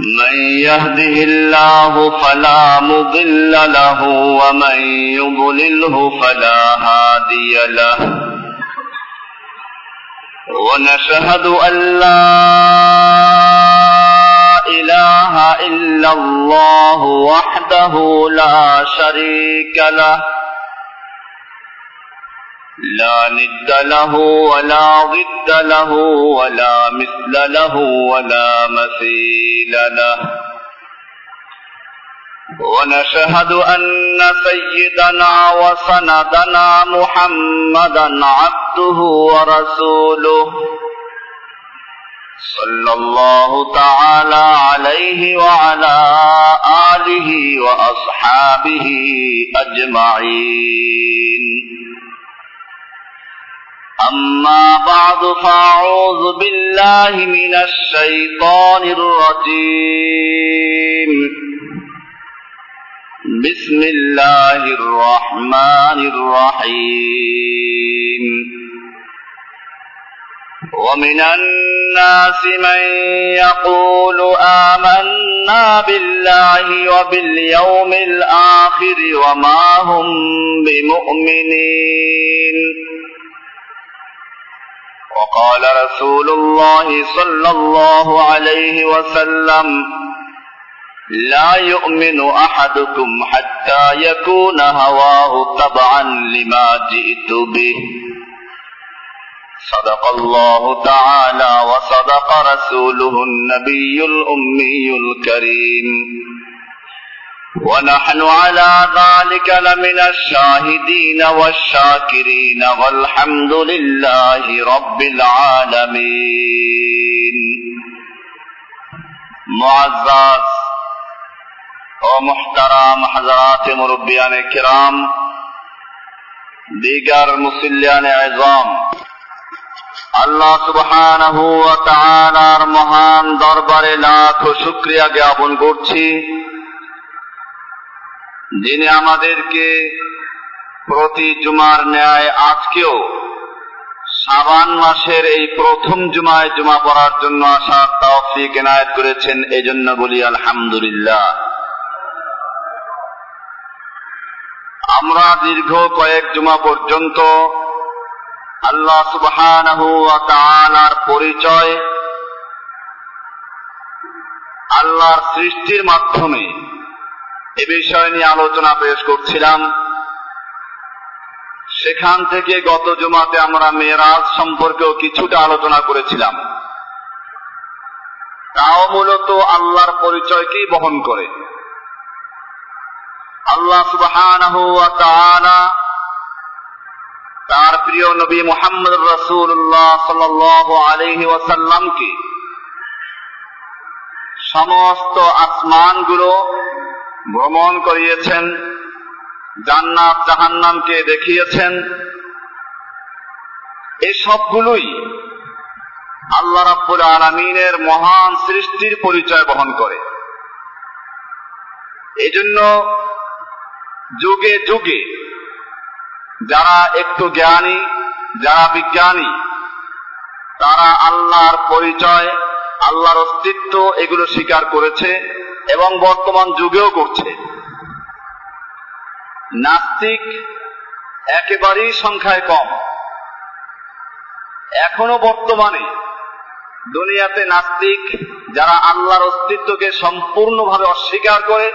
من يهده الله فلا مضل له ومن يضلله فلا هادي له ونشهد أن لا إله إلا الله وحده لا شريك له لا ند له ولا ضد له ولا مثل له ولا مثيل له. ونشهد أن سيدنا وسندنا محمدا عبده ورسوله. صلى الله تعالى عليه وعلى آله وأصحابه أجمعين. أما بعد فأعوذ بالله من الشيطان الرجيم. بسم الله الرحمن الرحيم. ومن الناس من يقول آمنا بالله وباليوم الآخر وما هم بمؤمنين. وقال رسول الله صلى الله عليه وسلم لا يؤمن أحدكم حتى يكون هواه تبعا لما جئت به. صدق الله تعالى وصدق رسوله النبي الأمي الكريم. ونحن على ذلك لمن الشاهدين والشاكرين والحمد لله رب العالمين معزز ومحترم حضرات مربيان كرام دیگر مسلیان عظام আল্লাহ সুবহানাহু ওয়া তাআলার মহান দরবারে লাখ শুকরিয়া জ্ঞাপন করছি যিনি আমাদেরকে প্রতি জুমার ন্যায় আজকেও সাবান মাসের এই প্রথম জুমায় জুমা পড়ার জন্য আসার তৌফিক এনায়েত করেছেন এই জন্য বলি আলহামদুলিল্লাহ। আমরা দীর্ঘ কয়েক জুমা পর্যন্ত আল্লাহ সুবহানাহু পরিচয়, আল্লাহর সৃষ্টির মাধ্যমে এ বিষয় নিয়ে আলোচনা পেশ করছিলাম। সেখান থেকে গত জমাতে আমরা মেয়েরাজ সম্পর্কেও কিছুটা আলোচনা করেছিলাম। তাও মূলত আল্লাহর পরিচয়কেই বহন করে। আল্লাহ তাআলা তার প্রিয় নবী মোহাম্মদ রসুল্লাহ সাল আলহি ওয়াসাল্লামকে সমস্ত আসমানগুলো ভ্রমণ করিয়েছেন, জান্নাত জাহান্নামকে দেখিয়েছেন। এই সবগুলোই আল্লাহ রাব্বুল আলমিনের মহান সৃষ্টির পরিচয় বহন করে। এজন্য যুগে যুগে যারা একটু জ্ঞানী, যারা বিজ্ঞানী, তারা আল্লাহর পরিচয়, আল্লাহর অস্তিত্ব এগুলো স্বীকার করেছে। এবং বর্তমান যুগেও করছে। নাস্তিক একেবারেই সংখ্যায় কম। এখনও বর্তমানে দুনিয়াতে নাস্তিক যারা আল্লাহর অস্তিত্বকে সম্পূর্ণভাবে অস্বীকার করে,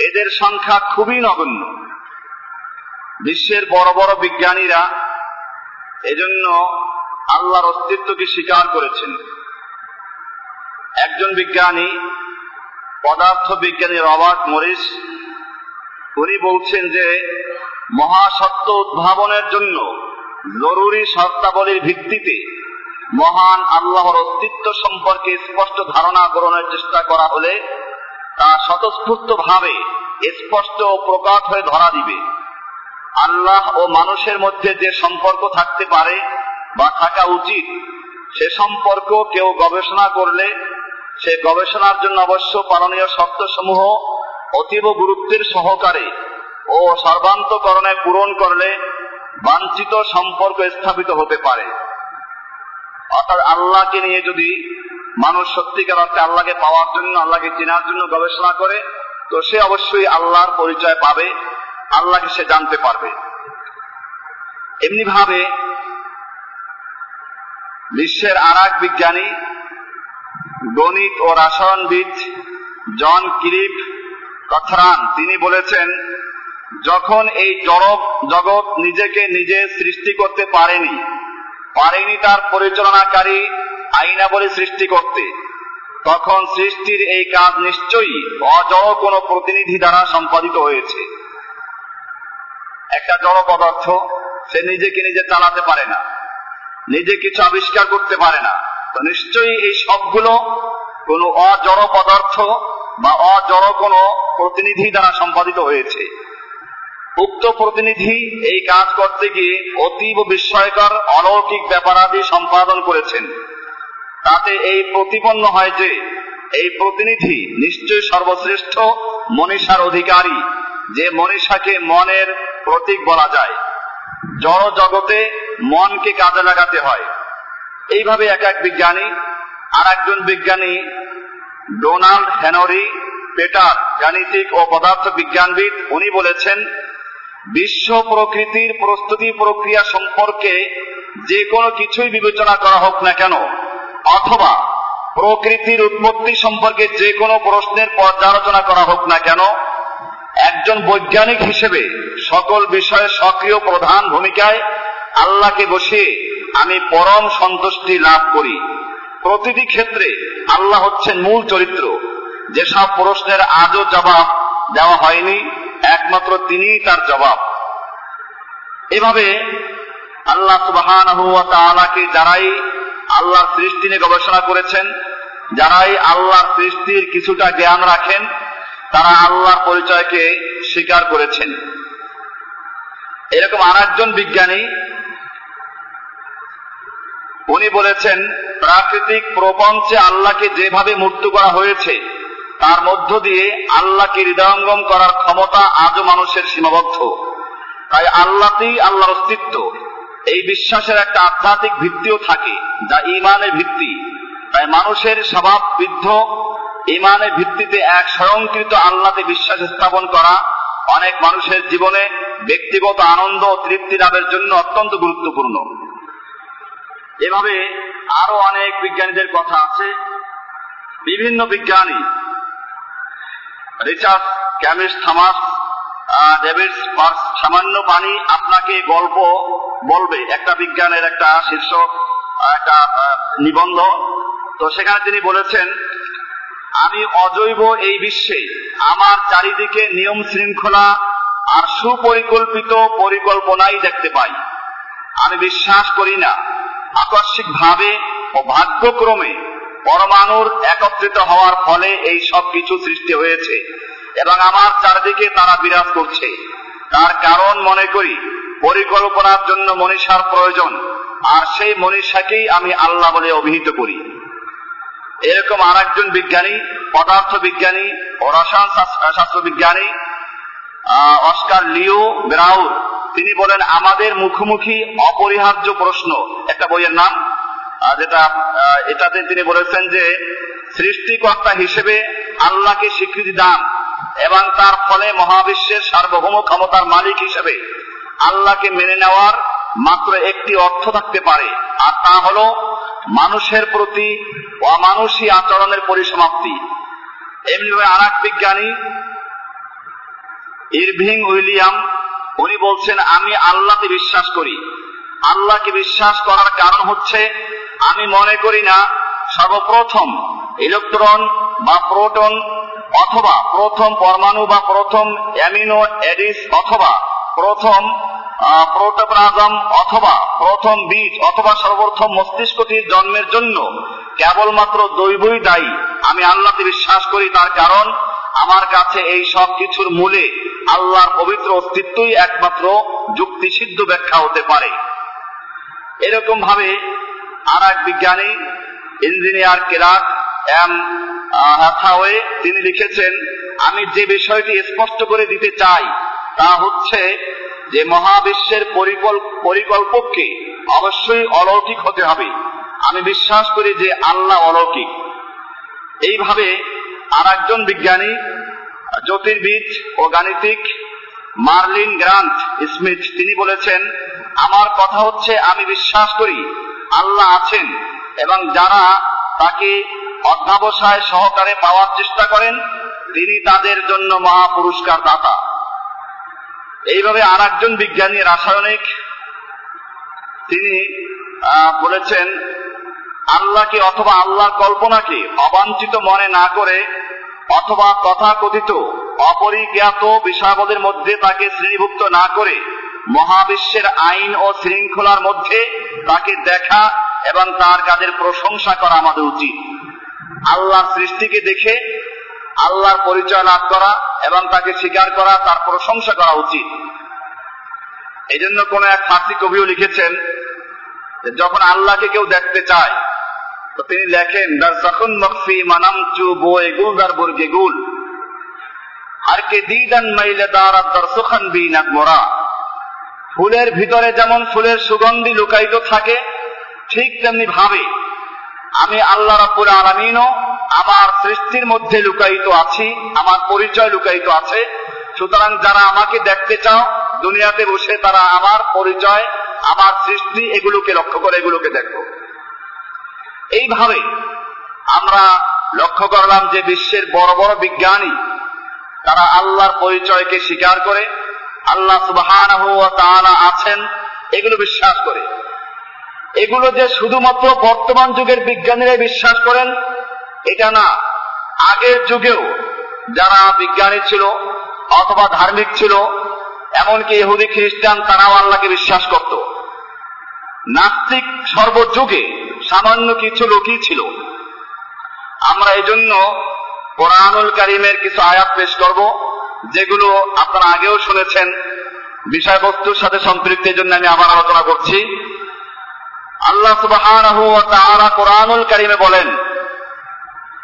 এদের সংখ্যা খুবই নগণ্য। বিশ্বের বড় বড় বিজ্ঞানীরা এজন্য আল্লাহর অস্তিত্বকে স্বীকার করেছেন। একজন বিজ্ঞানী পদার্থ বিজ্ঞানী রবার্ট মরিস, উনি বলছেন যে মহাসত্য উদ্ভাবনের জন্য জরুরি শর্তাবলীর ভিত্তিতে মহান আল্লাহর অস্তিত্ব সম্পর্কে স্পষ্ট ধারণা গ্রহণের চেষ্টা করা হলে তা স্বতঃস্ফূর্ত ভাবে স্পষ্ট ও প্রকাশ হয়ে ধরা দিবে। আল্লাহ ও মানুষের মধ্যে যে সম্পর্ক থাকতে পারে বা থাকা উচিত, সে সম্পর্ক কেউ গবেষণা করলে সে গবেষণার জন্য অবশ্য পালনীয় শর্তসমূহ অতীব গুরুত্বের সহকারে ও সর্বান্তকরণে পূরণ করলে বাঞ্ছিত সম্পর্ক স্থাপিত হতে পারে। অর্থাৎ আল্লাহকে নিয়ে যদি মানুষ সত্যিকার অর্থে আল্লাহকে পাওয়ার জন্য, আল্লাহকে চেনার জন্য গবেষণা করে, তো সে অবশ্যই আল্লাহর পরিচয় পাবে, আল্লাহকে সে জানতে পারবে। এমনি ভাবে বিশ্বের আর এক বিজ্ঞানী গণিত ও রাসায়নবিদ জন কিরিপ কথরান তিনি বলেছেন, যখন এই জড়ক জগৎ নিজেকে নিজে সৃষ্টি করতে পারেনি পারেনি তার পরিচালনাকারী আইনাবলী সৃষ্টি করতে, তখন সৃষ্টির এই কাজ নিশ্চয়ই অজড় কোন প্রতিনিধি দ্বারা সম্পাদিত হয়েছে। একটা জড় পদার্থ সে নিজেকে নিজে চালাতে পারে না, নিজে কিছু আবিষ্কার করতে পারে না। তো নিশ্চয়ই এই সবগুলো কোন অজড় পদার্থ বা অজড় কোন প্রতিনিধি দ্বারা সম্পাদিত হয়েছে। উক্ত প্রতিনিধি এই কাজ করতে গিয়ে অতীব বিস্ময়কর, অলৌকিক ব্যাপারাদি সম্পাদন করেছেন। তাতে এই প্রতিপন্ন হয় যে, এই প্রতিনিধি নিশ্চয় সর্বশ্রেষ্ঠ মনীষার অধিকারী, যে মনীষাকে মনের প্রতীক বলা যায়। জড় জগতে মনকে কাজে লাগাতে হয়। এইভাবে এক এক বিজ্ঞানী আর একজন বিজ্ঞানী, ডোনাল্ড হেনরি পেটার, গাণিতিক ও পদার্থ বিজ্ঞানবিদ উনি বলেছেন, বিশ্ব প্রকৃতির প্রস্তুতি প্রক্রিয়া সম্পর্কে যে কোনো কিছুই বিবেচনা করা হোক না কেন, অথবা প্রকৃতির উৎপত্তি সম্পর্কে যে কোনো প্রশ্নের পর্যালোচনা করা হোক না কেন, একজন বৈজ্ঞানিক হিসেবে সকল বিষয়ে সক্রিয় প্রধান ভূমিকায় আল্লাহকে বসিয়ে আমি পরম সন্তুষ্টি লাভ করি। প্রতিটি ক্ষেত্রে আল্লাহ হচ্ছেন মূল চরিত্র। যেসব প্রশ্নের আজও জবাব দেওয়া হয়নি, একমাত্র তিনিই তার জবাব। এভাবে আল্লাহ সুবাহকে যারাই আল্লাহর সৃষ্টি নিয়ে গবেষণা করেছেন, যারাই আল্লাহর সৃষ্টির কিছুটা জ্ঞান রাখেন, তারা আল্লাহর পরিচয়কে স্বীকার করেছেন। এরকম আরেকজন বিজ্ঞানী উনি বলেছেন, প্রাকৃতিক প্রপঞ্চে আল্লাহকে যেভাবে মূর্ত করা হয়েছে, তার মধ্য দিয়ে আল্লাহকে হৃদয়ঙ্গম করার ক্ষমতা আজও মানুষের সীমাবদ্ধ। তাই আল্লাহতেই আল্লাহর অস্তিত্ব। এই বিশ্বাসের একটা আধ্যাত্মিক ভিত্তিও থাকে, যা ইমানের ভিত্তি। তাই মানুষের স্বভাব বৃদ্ধ ইমানের ভিত্তিতে এক স্বয়ংকৃত আল্লাহতে বিশ্বাস স্থাপন করা অনেক মানুষের জীবনে ব্যক্তিগত আনন্দ ও তৃপ্তি লাভের জন্য অত্যন্ত গুরুত্বপূর্ণ। এভাবে আরও অনেক বিজ্ঞানীদের কথা আছে। বিভিন্ন বিজ্ঞানী, রিচার্ড ক্যামিস থামাস পার্স সামান্য পানি আপনাকে গল্প বলবে। একটা বিজ্ঞানের একটা শীর্ষ একটা নিবন্ধ। তো সেখানে তিনি বলেছেন, আমি অজৈব এই বিশ্বে। আমার চারিদিকে নিয়ম শৃঙ্খলা আর সুপরিকল্পিত পরিকল্পনাই দেখতে পাই। আমি বিশ্বাস করি না আকস্মিক ভাবে ও ভাগ্যক্রমে পরমাণুর একত্রিত হওয়ার ফলে এই সব কিছু সৃষ্টি হয়েছে এবং আমার চারদিকে তারা বিরাজ করছে। তার কারণ মনে করি, পরিকল্পনার জন্য মনীষার প্রয়োজন, আর সেই মনীষাকেই আমি আল্লাহ বলে অভিহিত করি। এরকম আর একজন বিজ্ঞানী, পদার্থ বিজ্ঞানী ও রসায়ন শাস্ত্র বিজ্ঞানী অস্কার লিও ব্রাউর তিনি বলেন, আমাদের মুখোমুখি অপরিহার্য প্রশ্ন। একটা বইয়ের নাম যেটা এটাতে তিনি বলেছেন যে, সৃষ্টিকর্তা হিসেবে আল্লাহকে স্বীকৃতি দান এবং তার ফলে মহাবিশ্বের সার্বভৌম ক্ষমতার মালিক হিসেবে আল্লাহকে মেনে নেওয়ার মাত্র একটি অর্থ থাকতে পারে। আর তা হল মানুষের প্রতি অমানুষী আচরণের পরিসমাপ্তি। এমনিভাবে আর এক বিজ্ঞানী ইরভিং উইলিয়াম উনি বলছেন, আমি আল্লাহকে বিশ্বাস করি। আল্লাহকে বিশ্বাস করার কারণ হচ্ছে, আমি মনে করি না সর্বপ্রথম ইলেকট্রন বা প্রোটন অথবা প্রথম পরমাণু বা প্রথম অ্যামিনো এডিস অথবা প্রথম প্রোটোপ্লাজম অথবা প্রথম বীজ অথবা সর্বপ্রথম মস্তিষ্কটির জন্মের জন্য কেবলমাত্র দৈবই দায়ী। আমি আল্লাহতে বিশ্বাস করি তার কারণ আমার কাছে এই সব কিছুর মূলে আল্লাহর পবিত্র অস্তিত্বই একমাত্র যুক্তিসিদ্ধ ব্যাখ্যা হতে পারে। এরকম ভাবে আর এক বিজ্ঞানী, ইঞ্জিনিয়ার কেরাক এম হ্যাথাওয়ে তিনি লিখেছেন, আমি যে বিষয়টি স্পষ্ট করে দিতে চাই, তা হচ্ছে যে মহাবিশ্বের পরিকল্পককে অবশ্যই অলৌকিক হতে হবে। আমি বিশ্বাস করি যে আল্লাহ অলৌকিক। এইভাবে আর একজন বিজ্ঞানী, জ্যোতির্বিদ ও গাণিতিক, মার্লিন গ্রান্ট স্মিথ, তিনি বলেছেন, আমার কথা হচ্ছে, আমি বিশ্বাস করি, আল্লাহ আছেন এবং যারা তাকে অধ্যাবসায় সহকারে পাওয়ার চেষ্টা করেন, তিনি তাদের জন্য মহা পুরস্কার দাতা এইভাবে আর একজন বিজ্ঞানী রাসায়নিক, তিনি বলেছেন আল্লাহকে অথবা আল্লাহর কল্পনাকে অবাঞ্ছিত মনে না করে অথবা তথাকথিত, অপরিজ্ঞাত বিষয়াবদের মধ্যে তাকে শ্রেণীভুক্ত না করে মহাবিশ্বের আইন ও শৃঙ্খলার মধ্যে তাকে দেখা এবং তার কাজের প্রশংসা করা আমাদের উচিত। আল্লাহর সৃষ্টিকে দেখে, আল্লাহর পরিচয় লাভ করা এবং তাকে স্বীকার করা, তার প্রশংসা করা উচিত। এই জন্য কোন এক ফার্সি কবিও লিখেছেন যখন আল্লাহকে কেউ দেখতে চায় তো তিনি লেখেন দার যখন মকফি মানাম চু বয়ে গুল দার বর্গে গুল। আর কে দিদান মাইলে দার দার সুখান বি নাক মোরা। ফুলের ভিতরে যেমন ফুলের সুগন্ধি লুকায়িত থাকে, ঠিক তেমনি ভাবে। আমি আল্লাহ রাব্বুল আলামিনও আমার সৃষ্টির মধ্যে লুকায়িত আছি, আমার পরিচয় লুকায়িত আছে। সুতরাং যারা আমাকে দেখতে চাও, দুনিয়াতে বসে তারা আমার পরিচয়, আমার সৃষ্টি, এগুলোকে লক্ষ্য করে এগুলোকে দেখো। এইভাবে আমরা লক্ষ্য করলাম যে বিশ্বের বড় বড় বিজ্ঞানী, তারা আল্লাহর পরিচয়কে স্বীকার করে, আল্লাহ সুবহান আছেন এগুলো বিশ্বাস করে। এগুলো যে শুধুমাত্র বর্তমান যুগের বিজ্ঞানীরা বিশ্বাস করেন, এটা না। আগের যুগেও যারা বিজ্ঞানী ছিল অথবা ধার্মিক ছিল, এমনকি ইহুদি খ্রিস্টান, তারাও আল্লাহকে বিশ্বাস করত। নাস্তিক সর্বযুগে সামান্য কিছু লোকই ছিল। আমরা এই জন্য কোরআনুল কারিমের কিছু আয়াত পেশ করব, যেগুলো আপনারা আগেও শুনেছেন। বিষয়বস্তুর সাথে সম্পৃক্তের জন্য আমি আবার আলোচনা করছি। আল্লাহ তাআলা কোরআনুল কারিমে বলেন,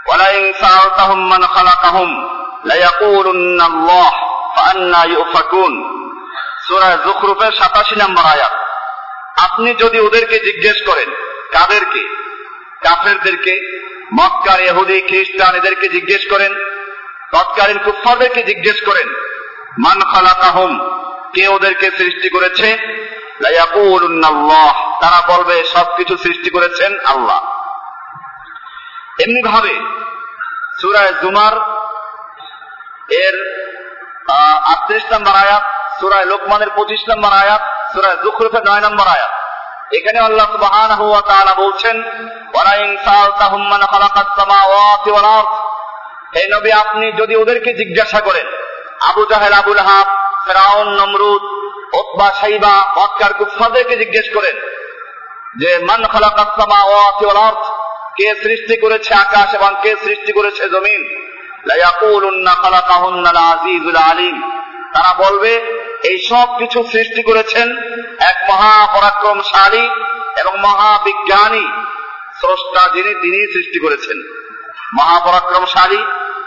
ওয়ালাইন সাআলতাহুম খালাকাহুম লায়াকুলুন্না আল্লাহ ফাআন্না ইউফাকুন। সূরা যুখরুফের 87 নম্বর আয়াত। আপনি যদি ওদেরকে জিজ্ঞেস করেন কাদেরকে, কাফেরদেরকে, মক্কার ইহুদি, খ্রিস্টান, এদেরকে জিজ্ঞেস করেন, তৎকালীন কুফফারদেরকে জিজ্ঞেস করেন, মান খালাকাহুম? কে ওদেরকে সৃষ্টি করেছে? তারা বলবে, সবকিছু সৃষ্টি করেছেন আল্লাহ। এমনি ভাবে সুরায় জুমার এর আটত্রিশ নম্বর আয়াত, সুরায় লোকমানের পঁচিশ নম্বর আয়াত, সুরায় জুখরুফের নয় নম্বর আয়াত। এখানে আল্লাহ সুবহান হুয়া তাআলা বলছেন, ওয়ালাইন সালতাহুম মান খালাকাস সামাওয়াতি ওয়াল আরদ। হে নবী, আপনি যদি ওদেরকে জিজ্ঞাসা করেন, আবু জাহেল আবুল হাব ফেরাউন, নমরুদ ওতবা সাইবা মক্কার কুফফারদেরকে জিজ্ঞেস করেন যে, মান খালাকাস সামাওয়াতি ওয়াল আরদ? কে সৃষ্টি করেছে আকাশ এবং কে সৃষ্টি করেছে জমিন? লা ইয়াকুলুন্না খালাকাহুন্নাল আজিজুল আলিম। তারা বলবে এই সব কিছু সৃষ্টি করেছেন এক মহাপরাক্রমশালী এবং মহাবিজ্ঞানী স্রষ্টা যিনি, তিনি সৃষ্টি করেছেন। মহাপরাক্রমশালী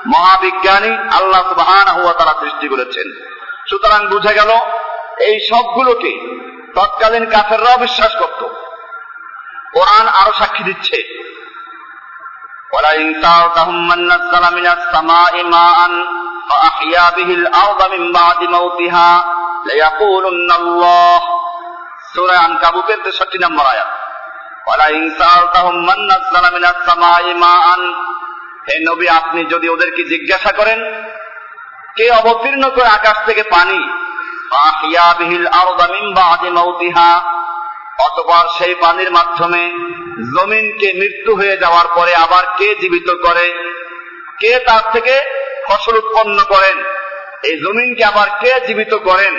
মহাবিজ্ঞানী আল্লাহ সুবাহান হুয়া তারা সৃষ্টি করেছেন। সুতরাং বুঝে গেল, এই সবগুলোকে তৎকালীন কাফেররাও বিশ্বাস করত। কোরআন আরও সাক্ষী দিচ্ছে। ওয়ালাইন তাও তাহুম্মান নাজ্জালা فأحيا به الأرض من بعد موتها ليقولن الله سورة عنكبوت 63 নম্বর আয়াত ولئن سألتهم من نزل من السماء ماء হে নবী আপনি যদি ওদেরকে জিজ্ঞাসা করেন কে অবতীর্ণ করে আকাশ থেকে পানি ফাহিয়া বিহিল আরদা মিন বাদি মাউতিহা অতপর সেই পানির মাধ্যমে জমিনকে মৃত্যু হয়ে যাওয়ার পরে আবার কে জীবিত করে কে তার থেকে ফসল উৎপন্ন করেন। এই জমিনকে আবার কে জীবিত করেন?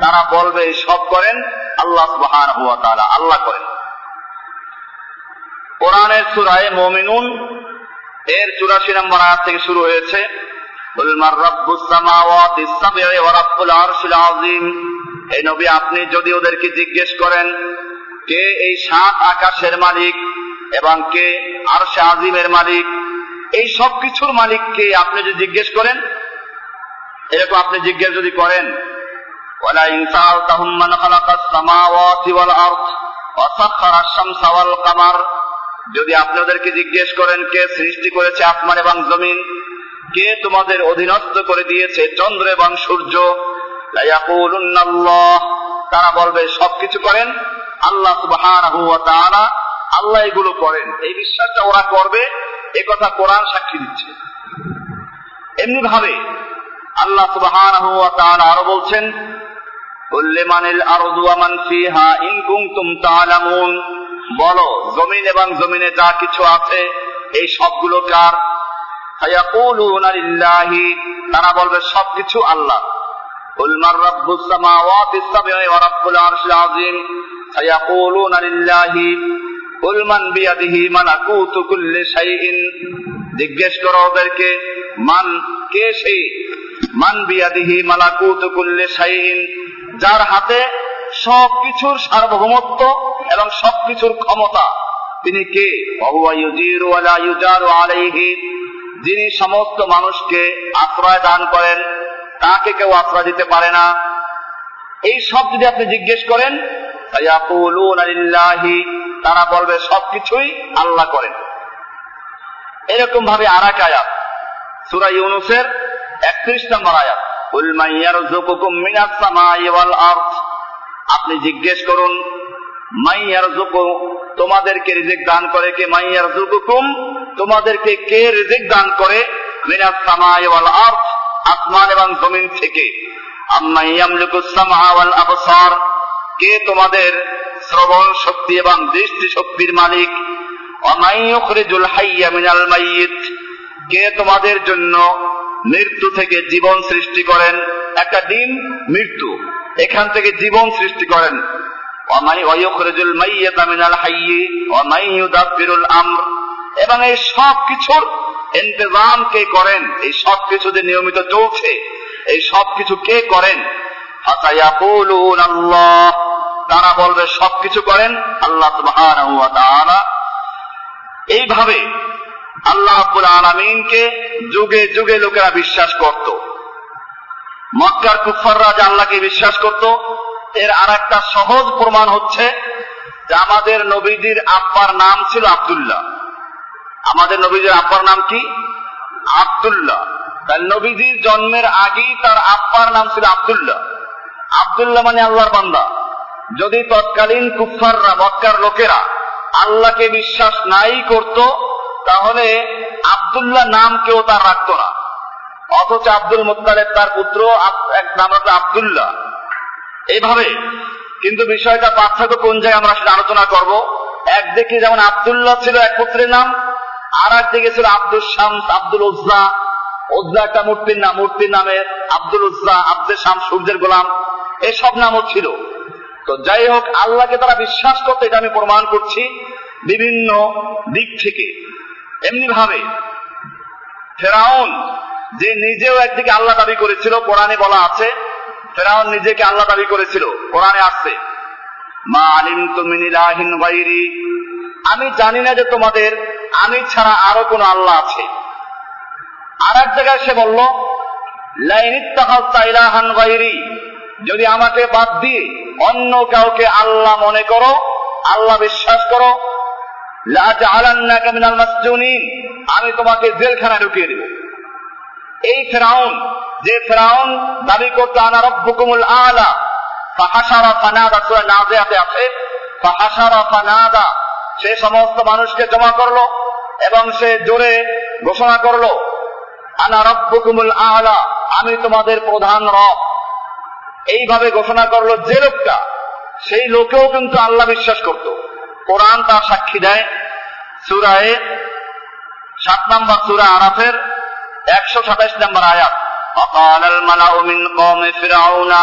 তারা বলবে, সব করেন, আল্লাহ সুহান হুয়া তারা আল্লাহ করেন। কোরআনের সুরায় মমিনুন, এর চুরাশি নম্বর আয়াত থেকে শুরু হয়েছে এই নবী, আপনি যদি ওদেরকে জিজ্ঞেস করেন, কে এই সাত আকাশের মালিক এবং কে আরশে আজিমের মালিক? এই সব কিছুর মালিককে আপনি যদি জিজ্ঞেস করেন, এরকম আপনি জিজ্ঞেস যদি করেন কামার যদি আপনাদেরকে জিজ্ঞেস করেন, কে সৃষ্টি করেছে আসমান এবং জমিন? কে তোমাদের অধীনস্থ করে দিয়েছে চন্দ্র এবং সূর্য? তারা বলবে সবকিছু করেন আল্লাহ আল্লাহ এগুলো করেন। এই বিশ্বাসটা ওরা করবে এ কথা কোরআন সাক্ষী দিচ্ছে। এমনি ভাবে আল্লাহ সুবহান আরও বলছেন বলো, জমিন এবং জমিনে যা কিছু আছে, এই সবগুলো কার? তারা বলবে, সবকিছু আল্লাহ। উলমার রব্বুস সামাওয়াতি সাবঈ ওয়া আরশিল আযীম। লিল্লাহি। উলমান বিয়াদিহি মানাকু তুকুল্লে জিজ্ঞেস করো ওদেরকে, মান কে সেই? মান বিয়াদিহি মালাকুত কুল্লে শাইইন। যার হাতে সবকিছুর সার্বভৌমত্ব এবং সবকিছুর ক্ষমতা, তিনি কে? আলাইহি। যিনি সমস্ত মানুষকে আশ্রয় দান করেন, তাকে কেউ আশ্রয় দিতে পারে না। এই সব যদি আপনি জিজ্ঞেস করেন তারা বলবে, সবকিছুই আল্লাহ করেন। এরকম ভাবে আর এক আয়াত, সুরা ইউনুসের একত্রিশ নম্বর আয়াত। আপনি জিজ্ঞেস করুন তোমাদেরকে রিজিক দান করে কে? মাইয়ার তোমাদেরকে কে রিজিক দান করে? মিনাস সামাই ওয়াল আরদ, আসমান এবং জমিন থেকে। আবসার কে তোমাদের শ্রবণ শক্তি এবং দৃষ্টি শক্তির মালিক কে তোমাদের জন্য মৃত্যু থেকে জীবন সৃষ্টি করেন? একটা দিন মৃত্যু, এখান থেকে জীবন সৃষ্টি করেন। এবং এই সব কিছুর ইন্তজাম কে করেন? এই সব কিছু নিয়মিত চলছে, এই সব কিছু কে করেন? তারা বলবে, সবকিছু করেন আল্লাহ এইভাবে আল্লাহ আব্বুল আলমিনকে যুগে যুগে লোকেরা বিশ্বাস করত। মক্কার কুফাররা যে আল্লাহকে বিশ্বাস করত। এর আর একটা সহজ প্রমাণ হচ্ছে যে আমাদের নবীজির আব্বার নাম ছিল আবদুল্লাহ। আমাদের নবীজির আব্বার নাম কি? আবদুল্লাহ। তাই নবীজির জন্মের আগেই তার আব্বার নাম ছিল আবদুল্লাহ। আবদুল্লাহ মানে আল্লাহর বান্দা। যদি তৎকালীন কুফাররা মক্কার লোকেরা আল্লাহকে বিশ্বাস নাই করত, তাহলে আবদুল্লাহ নাম কেউ তার রাখত না। অথচ আব্দুল মোত্তালেব তার পুত্র এক নাম হচ্ছে আবদুল্লাহ। এইভাবে কিন্তু বিষয়টা পার্থক্য কোন জায়গায় আমরা সেটা আলোচনা করব? একদিকে যেমন আবদুল্লাহ ছিল এক পুত্রের নাম আর একদিকে ছিল আব্দুল শামস, আব্দুল উজ্জা। উজ্জা একটা মূর্তির নাম, মূর্তির নামে আব্দুল উজ্জা, আব্দুল শাম সূর্যের গোলাম। এসব নামও ছিল। তো যাই হোক, আল্লাহকে তারা বিশ্বাস করতে এটা আমি প্রমাণ করছি বিভিন্ন দিক থেকে। এমনি ভাবে ফেরাউন যে নিজেও একদিকে আল্লাহ দাবি করেছিল, কোরআনে বলা আছে, ফেরাউন নিজেকে আল্লাহ দাবি করেছিল, কোরআনে আসছে। মা আলিম তুমিনিলাহিন বাইরি আমি জানি না যে তোমাদের, আমি ছাড়া আরও কোন আল্লাহ আছে। আর এক জায়গায় সে বলল লাইনিত্তাহান বাইরি যদি আমাকে বাদ দিয়ে অন্য কাউকে আল্লাহ মনে করো, আল্লাহ বিশ্বাস করো আমি তোমাকে জেলখানা ঢুকিয়ে দেব। এই ফেরাউন, যে ফেরাউন দাবি করতো, আনা রব্বুকুমুল আলা ফাহাসারা ফানাদা, সূরা আছে। ফাহাসারা ফানাদা, সে সমস্ত মানুষকে জমা করল এবং সে জোরে ঘোষণা করল, আনা রব্বুকুমুল আলা আমি তোমাদের প্রধান রব। এইভাবে ঘোষণা করলো যে লোকটা সেই লোকেও কিন্তু আল্লাহ বিশ্বাস করত কোরআন তার সাক্ষী দেয় সুরায় সাত নম্বর সুরা আরাফের একশো সাতাইশ নম্বর আয়াত وقال الملأ من قوم فرعون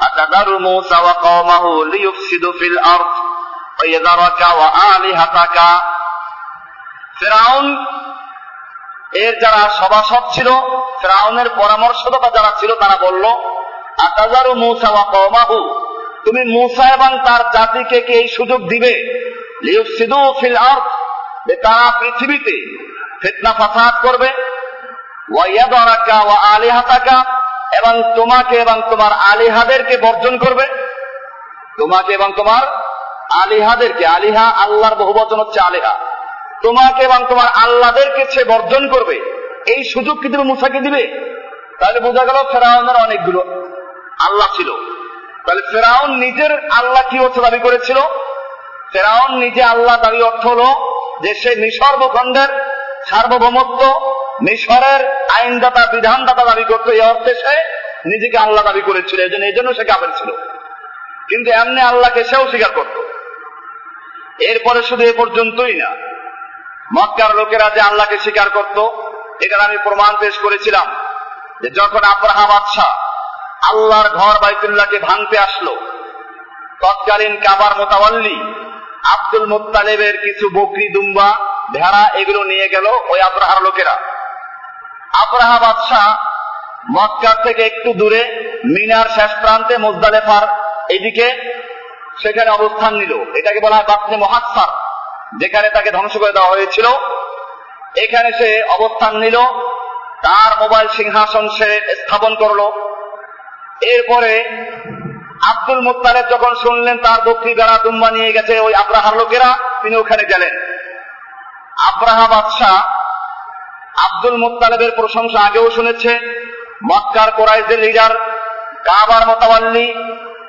أتذر موسى وقومه ليفسدوا في الأرض ويذرك وآلهتك ফেরাউন এর যারা সভাসদ ছিল ফেরাউনের পরামর্শদাতা যারা ছিল তারা বলল আতাজারু মুসা ওয়া কওমাহু। তুমি মুসা এবং তার জাতিকে কি এই সুযোগ দিবে? লিউফসিদু ফিল আরদ তারা পৃথিবীতে ফিতনা ফাসাদ করবে। ওয়া ইয়াদারাকা ওয়া আলিহাতাকা, এবং তোমাকে এবং তোমার আলিহাদেরকে বর্জন করবে। তোমাকে এবং তোমার আলিহাদেরকে, আলিহা আল্লাহর বহুবচন হচ্ছে আলিহা। তোমাকে এবং তোমার আল্লাহদেরকে সে বর্জন করবে। এই সুযোগ কি তুমি মুসাকে দিবে? তাহলে বোঝা গেল ফেরাউনের অনেকগুলো আল্লাহ ছিল। তাহলে ফেরাউন নিজের আল্লাহ কি হচ্ছে দাবি করেছিল? ফেরাউন নিজে আল্লাহ দাবি অর্থ হলো যে সে মিশর সার্বভৌমত্ব, মিশরের আইনদাতা, বিধানদাতা দাবি করতো। এই অর্থে সে নিজেকে আল্লাহ দাবি করেছিল। এই জন্য এই জন্য সে কাপের ছিল। কিন্তু এমনি আল্লাহকে সেও স্বীকার করত। এরপরে শুধু এ পর্যন্তই না। মক্কার লোকেরা যে আল্লাহকে স্বীকার করত, এটার আমি প্রমাণ পেশ করেছিলাম যে যখন আব্রাহা বাদশাহ আল্লাহর ঘর বাইতুল্লাহকে ভাঙতে আসলো। তৎকালীন কাবার মোতাবল্লি আব্দুল মোত্তালেবের কিছু বকরি দুম্বা, ভেড়া এগুলো নিয়ে গেল ওই আব্রাহার লোকেরা। আব্রাহা বাদশাহ মক্কার থেকে একটু দূরে মিনার শেষ প্রান্তে মোজদালেফার এদিকে সেখানে অবস্থান নিল। এটাকে বলা হয় বাতনে মহাসার যেখানে তাকে ধ্বংস করে দেওয়া হয়েছিল। এখানে সে অবস্থান নিল, তার মোবাইল সিংহাসন সে স্থাপন করল। এরপরে আব্দুল মুতালেব যখন শুনলেন তার দক্ষিণ বেড়া দুম্বা নিয়ে গেছে ওই আব্রাহার লোকেরা, তিনি ওখানে গেলেন। আব্রাহা বাদশাহ আব্দুল মুতালেবের প্রশংসা আগেও শুনেছে। মক্কার কোরাইজের লিডার কাবার মোতাবাল্লি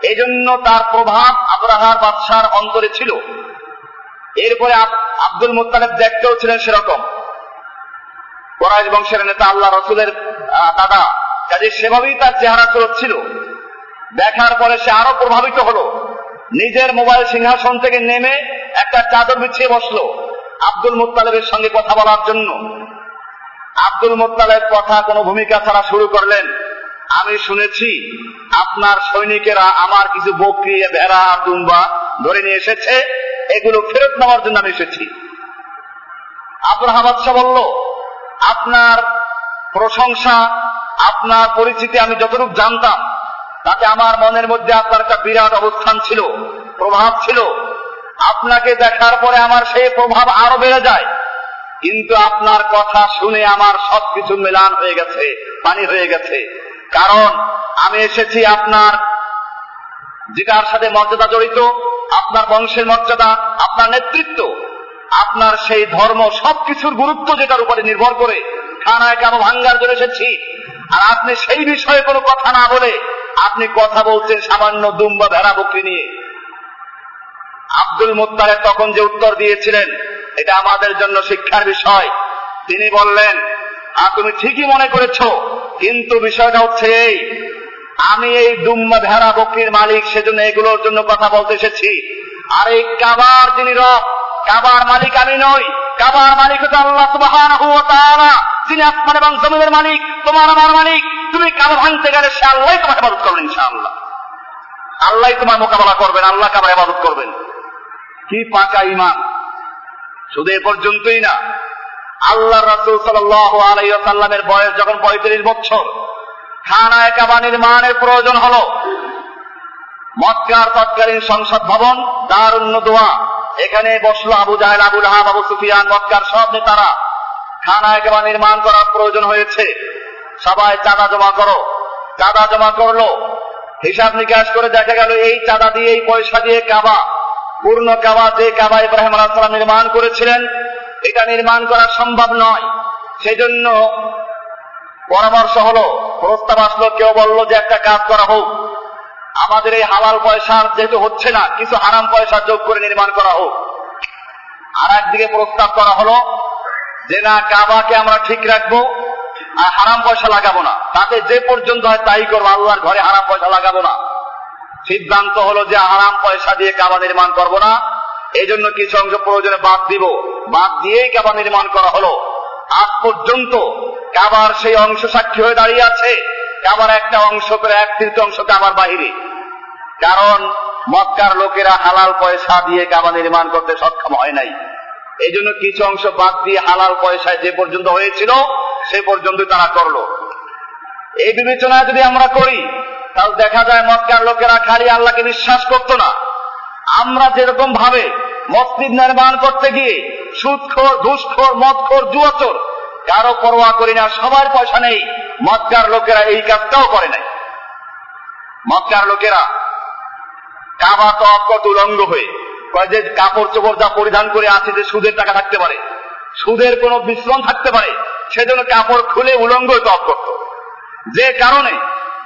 এই জন্য তার প্রভাব আব্রাহার বাদশার অন্তরে ছিল। এরপরে আব্দুল মুতালেব দেখতেও ছিলেন সেরকম। কোরাইজ বংশের নেতা আল্লাহ রসুলের দাদা কাজে সেভাবেই তার চেহারা ছিল। দেখার পরে সে আরও প্রভাবিত হলো। নিজের মোবাইল সিংহাসন থেকে নেমে একটা চাদর বিছিয়ে বসল আব্দুল মুতালেবের সঙ্গে কথা বলার জন্য। আব্দুল মোত্তালেব কথা কোনো ভূমিকা ছাড়া শুরু করলেন। আমি শুনেছি আপনার সৈনিকেরা আমার কিছু বকরি, ভেড়া, দুম্বা ধরে নিয়ে এসেছে। এগুলো ফেরত নেওয়ার জন্য আমি এসেছি। আব্রাহা বাদশাহ বলল, আপনার প্রশংসা আপনার পরিচিতি আমি যতটুকু জানতাম, তাতে আমার মনের মধ্যে আপনার একটা বিরাট অবস্থান ছিল, প্রভাব ছিল। আপনাকে দেখার পরে আমার সেই প্রভাব আরও বেড়ে যায়। কিন্তু আপনার কথা শুনে আমার সবকিছু মেলান হয়ে গেছে, পানি হয়ে গেছে। কারণ আমি এসেছি আপনার যেটার সাথে মর্যাদা জড়িত, আপনার বংশের মর্যাদা, আপনার নেতৃত্ব, আপনার সেই ধর্ম, সবকিছুর গুরুত্ব যেটার উপরে নির্ভর করে। থানায় কেন ভাঙ্গার জন্য এসেছি? আর আপনি সেই বিষয়ে কোনো কথা না বলে আপনি কথা বলছেন সামান্য দুম্বা ভেড়া বকরি নিয়ে। আব্দুল মোত্তারে তখন যে উত্তর দিয়েছিলেন, এটা আমাদের জন্য শিক্ষার বিষয়। তিনি বললেন আর তুমি ঠিকই মনে করেছ, কিন্তু বিষয়টা হচ্ছে এই। আমি এই দুম্মা ভেড়া বকরির মালিক, সেজন্য এগুলোর জন্য কথা বলতে এসেছি। আর এই কাবার যিনি রব, কাবার মালিক আমি নই কাবার মালিক হচ্ছে আল্লাহ তাআলা। যিনি আসমান এবং জমিনের মালিক, তোমার আমার মালিক। তুমি কাবা ভাঙতে গেলে সে আল্লাহ তোমাকে ইবাদত করবেন ইনশাআল্লাহ। আল্লাহ তোমার মোকাবেলা করবেন, আল্লাহ কাবার ইবাদত করবেন। কি পাকা ইমান শুধু এ পর্যন্তই না আল্লাহ রাসুল সাল্লামের বয়স যখন পঁয়ত্রিশ বছর, খানায় কাবা নির্মাণের প্রয়োজন হলো। মক্কার তৎকালীন সংসদ ভবন দারুণ্য দোয়া এখানে বসল আবু জাহেল আবুল হাব আবু সুফিয়ান, মক্কার সব নেতারা। খানায় কাবা নির্মাণ করার প্রয়োজন হয়েছে। সবাই চাঁদা জমা করো। চাঁদা জমা করল। হিসাব নিকাশ করে দেখা গেল, এই চাঁদা দিয়ে এই পয়সা দিয়ে কাবা, পূর্ণ কাবা যে কাবা ইব্রাহিম আলাহাম নির্মাণ করেছিলেন, এটা নির্মাণ করা সম্ভব নয়। সেজন্য পরামর্শ হলো প্রস্তাব আসলো, কেউ বলল যে একটা কাজ করা হোক। আমাদের এই হালাল পয়সার যেহেতু হচ্ছে না, কিছু হারাম পয়সা যোগ করে নির্মাণ করা হোক। আর একদিকে প্রস্তাব করা হলো যে, না, কাবাকে আমরা ঠিক রাখব আর হারাম পয়সা লাগাবো না। তাতে যে পর্যন্ত হয় তাই করব, আল্লাহর ঘরে হারাম পয়সা লাগাবো না। সিদ্ধান্ত হলো যে, হারাম পয়সা দিয়ে কাবা নির্মাণ করব না। এই জন্য কিছু অংশ প্রয়োজনে বাদ দিব। বাদ দিয়েই কাবা নির্মাণ করা হলো। আজ পর্যন্ত কাবার সেই অংশ সাক্ষী হয়ে দাঁড়িয়ে আছে। কাবার একটা অংশ করে এক তৃতীয় অংশ কাবার বাহিরে। কারণ মক্কার লোকেরা হালাল পয়সা দিয়ে কাবা নির্মাণ করতে সক্ষম হয় নাই। এই জন্য কিছু অংশ বাদ দিয়ে হালাল পয়সায় যে পর্যন্ত হয়েছিল, সে পর্যন্ত তারা করল। এই বিবেচনা যদি আমরা করি, তাহলে দেখা যায় মক্কার লোকেরা খালি আল্লাহকে বিশ্বাস করতো না। আমরা যেরকম ভাবে মসজিদ নির্মাণ করতে গিয়ে সুদখোর, ঘুষখোর, মদখোর, জুয়াচোর কারও পরোয়া করি না, সবার পয়সা নেই। মক্কার লোকেরা এই কাজটাও করে নাই। মক্কার লোকেরা কাবা তো অকট উলঙ্গ হয়ে কয় যে কাপড় চোপড় যা পরিধান করে আছে যে সুদের টাকা থাকতে পারে। সুদের কোনো বিশ্রম থাকতে পারে, সেজন্য কাপড় খুলে উলঙ্গ তপ করত। যে কারণে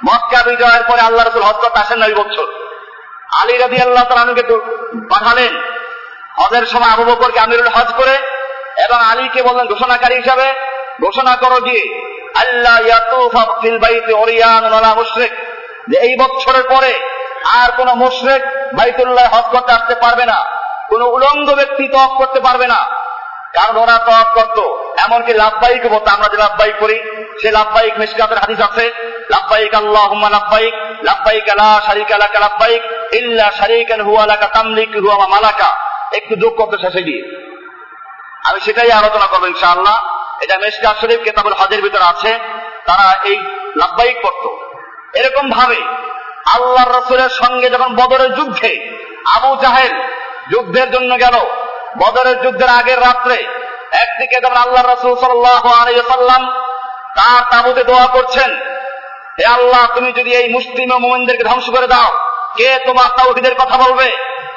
মক্কা বিজয়ের পরে আল্লাহ রসুল হজ করতে আসেন নয় বছর। আলী রাবি আল্লাহ তালুকে পাঠালেন। হজের সময় আবু বকরকে আমিরুল হজ করে এবং আলীকে বললেন ঘোষণাকারী হিসাবে ঘোষণা করো যে, আল্লাহ ইয়াতুফা ফিল বাইতে ওয়ালা মুশরিক, যে এই বছরের পরে আর কোন মুশরিক বাইতুল্লাহ হজ করতে আসতে পারবে না, কোন উলঙ্গ ব্যক্তি তফ করতে পারবে না। কারণ ওরা তফ করত, এমনকি লাভবাহিক বলতো আমরা যে লাভবাহিক করি, সে লাভবাহিক মিসকাতের হাদিস আছে, লাভবাহিক আল্লাহ লাভবাহিক লাভবাহিক আলা শারিক আলাকা লাভবাহিক, ইল্লা শারিকান হুয়া লাকা তামলিক, হুয়া মালাকা। একটু যোগ করতে শেষে গিয়ে। আমি সেটাই আলোচনা করব ইনশাআল্লাহ। এটা মেসকাত শরীফ কেতাবুল হজের ভিতরে আছে, তারা এই লাভবাহিক করত এরকম ভাবে আল্লাহ রসুলের সঙ্গে যখন বদরের যুদ্ধে, আবু জাহেল যুদ্ধের জন্য গেল, বদরের যুদ্ধের আগের রাত্রে একদিকে যখন আল্লাহ রসুল সাল্লাম তার তাবুতে দোয়া করছেন, হে আল্লাহ, তুমি যদি এই মুসলিম ও মোমিনদেরকে ধ্বংস করে দাও, কে তোমার তাওহিদের কথা বলবে?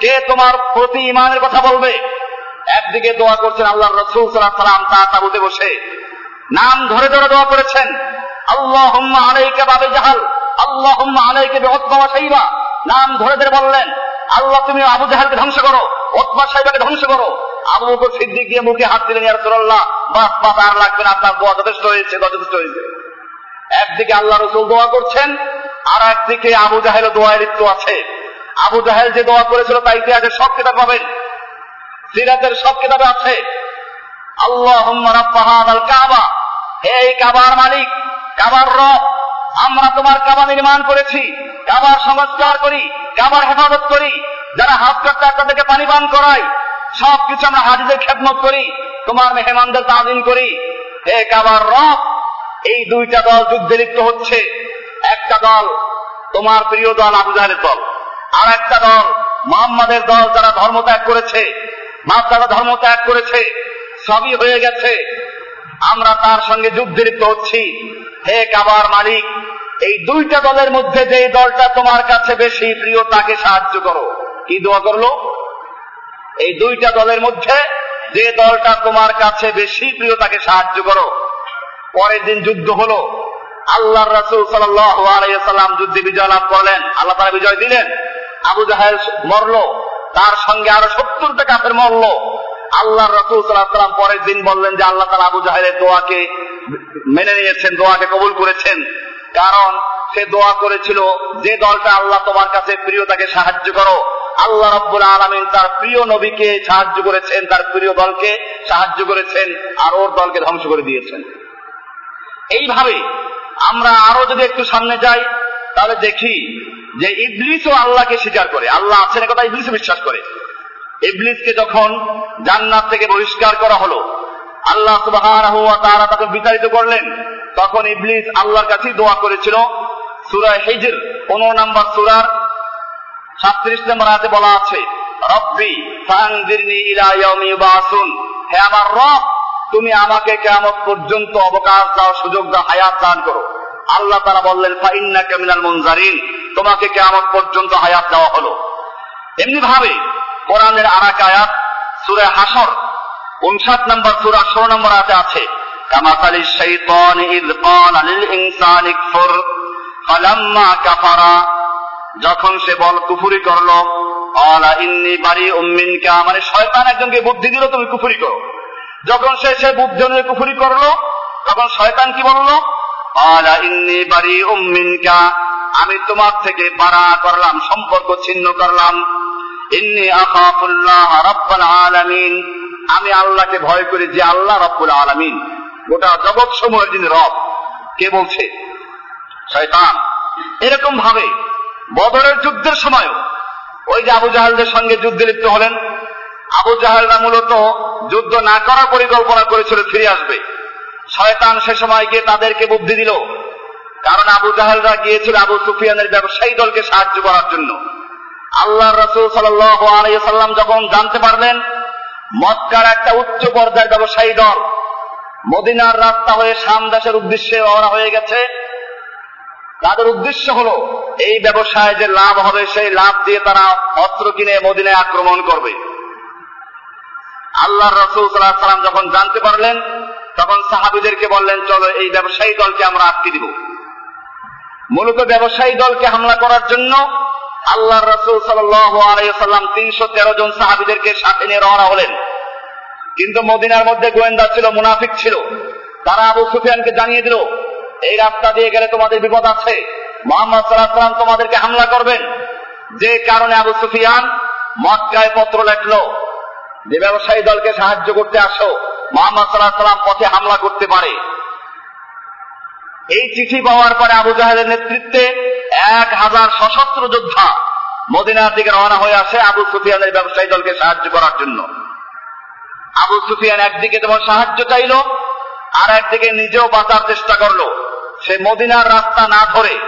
কে তোমার প্রতি ইমানের কথা বলবে? একদিকে দোয়া করছেন আল্লাহ রসুল সাল্লাম তার তাবুতে বসে। নাম ধরে ধরে দোয়া করেছেন। আল্লাহ আলাইকে বাবে জাহাল আল্লাহ আলাইকে বেহত্তমা সাইবা নাম ধরে ধরে বললেন, আল্লাহ তুমি আবু জাহালকে ধ্বংস করো ওতমা সাহেবাকে ধ্বংস করো। আবু বকর সিদ্দিক দিয়ে মুখে হাত দিলেন ইয়ার সুরাল্লাহ বাস বাস আর লাগবে না, আপনার দোয়া যথেষ্ট হয়েছে যথেষ্ট হয়েছে। একদিকে আল্লাহ রসুল দোয়া করছেন, আর একদিকে আবু জাহেল দোয়ায় লিপ্ত আছে। আবু জাহেল যে দোয়া করেছিল তাই ইতিহাসের সব কিতাব পাবেন। সিরাতের সব কিতাবে আছে। আল্লাহ আল কাবা। হে কাবার মালিক, কাবার রব, আমরা তোমার কাবা নির্মাণ করেছি, কাবার সংস্কার করি, কাবার হেফাজত করি, যারা হাত করতে তাদেরকে পানি পান করাই সব কিছু আমরা হাজিদের খেদমত করি, তোমার মেহমানদের তাজিম করি। হে কাবার রব, এই দুইটা দল যুদ্ধে লিপ্ত হচ্ছে। একটা দল তোমার প্রিয় দল আবু দল আর একটা দল মোহাম্মদের দল যারা ধর্ম ত্যাগ করেছে। বাপ যারা ধর্ম ত্যাগ করেছে, সবই হয়ে গেছে। আমরা তার সঙ্গে যুদ্ধে লিপ্ত হচ্ছি। হে কাবার মালিক, এই দুইটা দলের মধ্যে যে দলটা তোমার কাছে বেশি প্রিয়, তাকে সাহায্য করো। কি দোয়া করল? এই দুইটা দলের মধ্যে যে দলটা তোমার কাছে বেশি প্রিয়, তাকে সাহায্য করো। পরের দিন যুদ্ধ হলো। আল্লাহ রাসুল সাল্লাম যুদ্ধে বিজয় লাভ করলেন। আল্লাহ তারা বিজয় দিলেন। আবু জাহেল মরলো। তার সঙ্গে আরও সত্তরটা কাফের মরলো। আল্লাহ রসুল সাল্লাম পরের দিন বললেন যে আল্লাহ তালা আবু জাহেলের দোয়াকে মেনে নিয়েছেন, দোয়াকে কবুল করেছেন। কারণ সে দোয়া করেছিল, যে দলটা আল্লাহ তোমার কাছে প্রিয় তাকে সাহায্য করো। আল্লাহ রব্বুল আলমিন তার প্রিয় নবীকে সাহায্য করেছেন, তার প্রিয় দলকে সাহায্য করেছেন আর ওর দলকে ধ্বংস করে দিয়েছেন। এইভাবে আমরা আরও যদি একটু সামনে যাই, তাহলে দেখি যে ইবলিসও আল্লাহকে স্বীকার করে, আল্লাহ আছেন কথা ইবলিসও বিশ্বাস করে। ইবলিসকে যখন জান্নাত থেকে বহিষ্কার করা হলো, আল্লাহ সুবাহ তারা তাকে বিতাড়িত করলেন। তখন ইবলিস আল্লাহর কাছেই দোয়া করেছিল। সুরা হেজর, পনেরো নম্বর সুরার সাতত্রিশ নম্বর হাতে বলা আছে, রব্বি ফাংদিরনি ইলা ইয়াউমি হে আমার রব, তুমি আমাকে কেমন পর্যন্ত অবকাশ দাও, সুযোগ দাও, হায়াত দান করো। আল্লাহ তারা বললেন ফাইন্না কামিনাল মুনজারিন তোমাকে কেমন পর্যন্ত হায়াত দেওয়া হলো। এমনি ভাবে কোরআনের আরাক আয়াত সুরে হাসর উনষাট নম্বর সুরা, ষোলো নম্বর আয়াতে আছে, কামাতালি শাইতান ইদ ক্বালা লিল ইনসানি ফালাম্মা কাফারা, যখন সে বল কুফুরি করল আলা ইন্নি বাড়ি উম্মিনকা মানে শয়তান একজনকে বুদ্ধি দিল, তুমি কুফুরি করো। যখন সে সে বুদ্ধি অনুযায়ী কুফুরি করল, তখন শয়তান কি বলল আমি তোমার থেকে বাড়া করলাম, সম্পর্ক ছিন্ন করলাম। ইন্নি আখাফুল্লাহ রব্বাল আলামিন আমি আল্লাহকে ভয় করি যে আল্লাহ রব্বুল আলামিন। গোটা জগৎ সমূহের যিনি রব, কে বলছে? শয়তান। এরকম ভাবে বদরের যুদ্ধের সময়ও ওই যে আবু জাহালদের সঙ্গে যুদ্ধে লিপ্ত হলেন। আবু জাহালরা মূলত যুদ্ধ না করার পরিকল্পনা করেছিল ফিরে আসবে। শয়তান সে সময় গিয়ে তাদেরকে বুদ্ধি দিল। কারণ আবু জাহালরা গিয়েছিল আবু সুফিয়ানের ব্যবসায়ী দলকে সাহায্য করার জন্য। আল্লাহ রসুল সাল্লাম যখন জানতে পারলেন, মক্কার একটা উচ্চ পর্যায়ের ব্যবসায়ী দল, মদিনার রাস্তা হয়ে শাম দেশের উদ্দেশ্যে রওনা হয়ে গেছে। তাদের উদ্দেশ্য হলো, এই ব্যবসায় যে লাভ হবে, সেই লাভ দিয়ে তারা অস্ত্র কিনে মদিনায় আক্রমণ করবে। আল্লাহ রসুল সাল্লাহ সাল্লাম যখন জানতে পারলেন তখন সাহাবিদেরকে বললেন, চলো এই ব্যবসায়ী দলকে আমরা আটকে দিব। মূলত ব্যবসায়ী দলকে হামলা করার জন্য আল্লাহ রসুল সাল্লাম তিনশো তেরো জন সাহাবিদেরকে সাথে নিয়ে রওনা হলেন। কিন্তু মদিনার মধ্যে গোয়েন্দা ছিল, মুনাফিক ছিল। তারা আবু সুফিয়ানকে জানিয়ে দিল, এই রাস্তা দিয়ে গেলে তোমাদের বিপদ আছে। মোহাম্মদ সাল্লাহ সাল্লাম তোমাদেরকে হামলা করবেন। যে কারণে আবু সুফিয়ান মক্কায় পত্র লেখলো, যে ব্যবসায়ী দলকে সাহায্য করতে আসো মোহাম্মদ সাল্লাহ সাল্লাম পথে হামলা করতে পারে। এই চিঠি পাওয়ার পরে আবু জাহেদের নেতৃত্বে এক হাজার সশস্ত্র যোদ্ধা মদিনার দিকে রওনা হয়ে আসে আবু সুফিয়ানের ব্যবসায়ী দলকে সাহায্য করার জন্য। আবু সুফিয়ান একদিকে যেমন সাহায্য চাইল, আর একদিকে নিজেও বাঁচার চেষ্টা করল। সে মদিনার রাস্তা না ধরে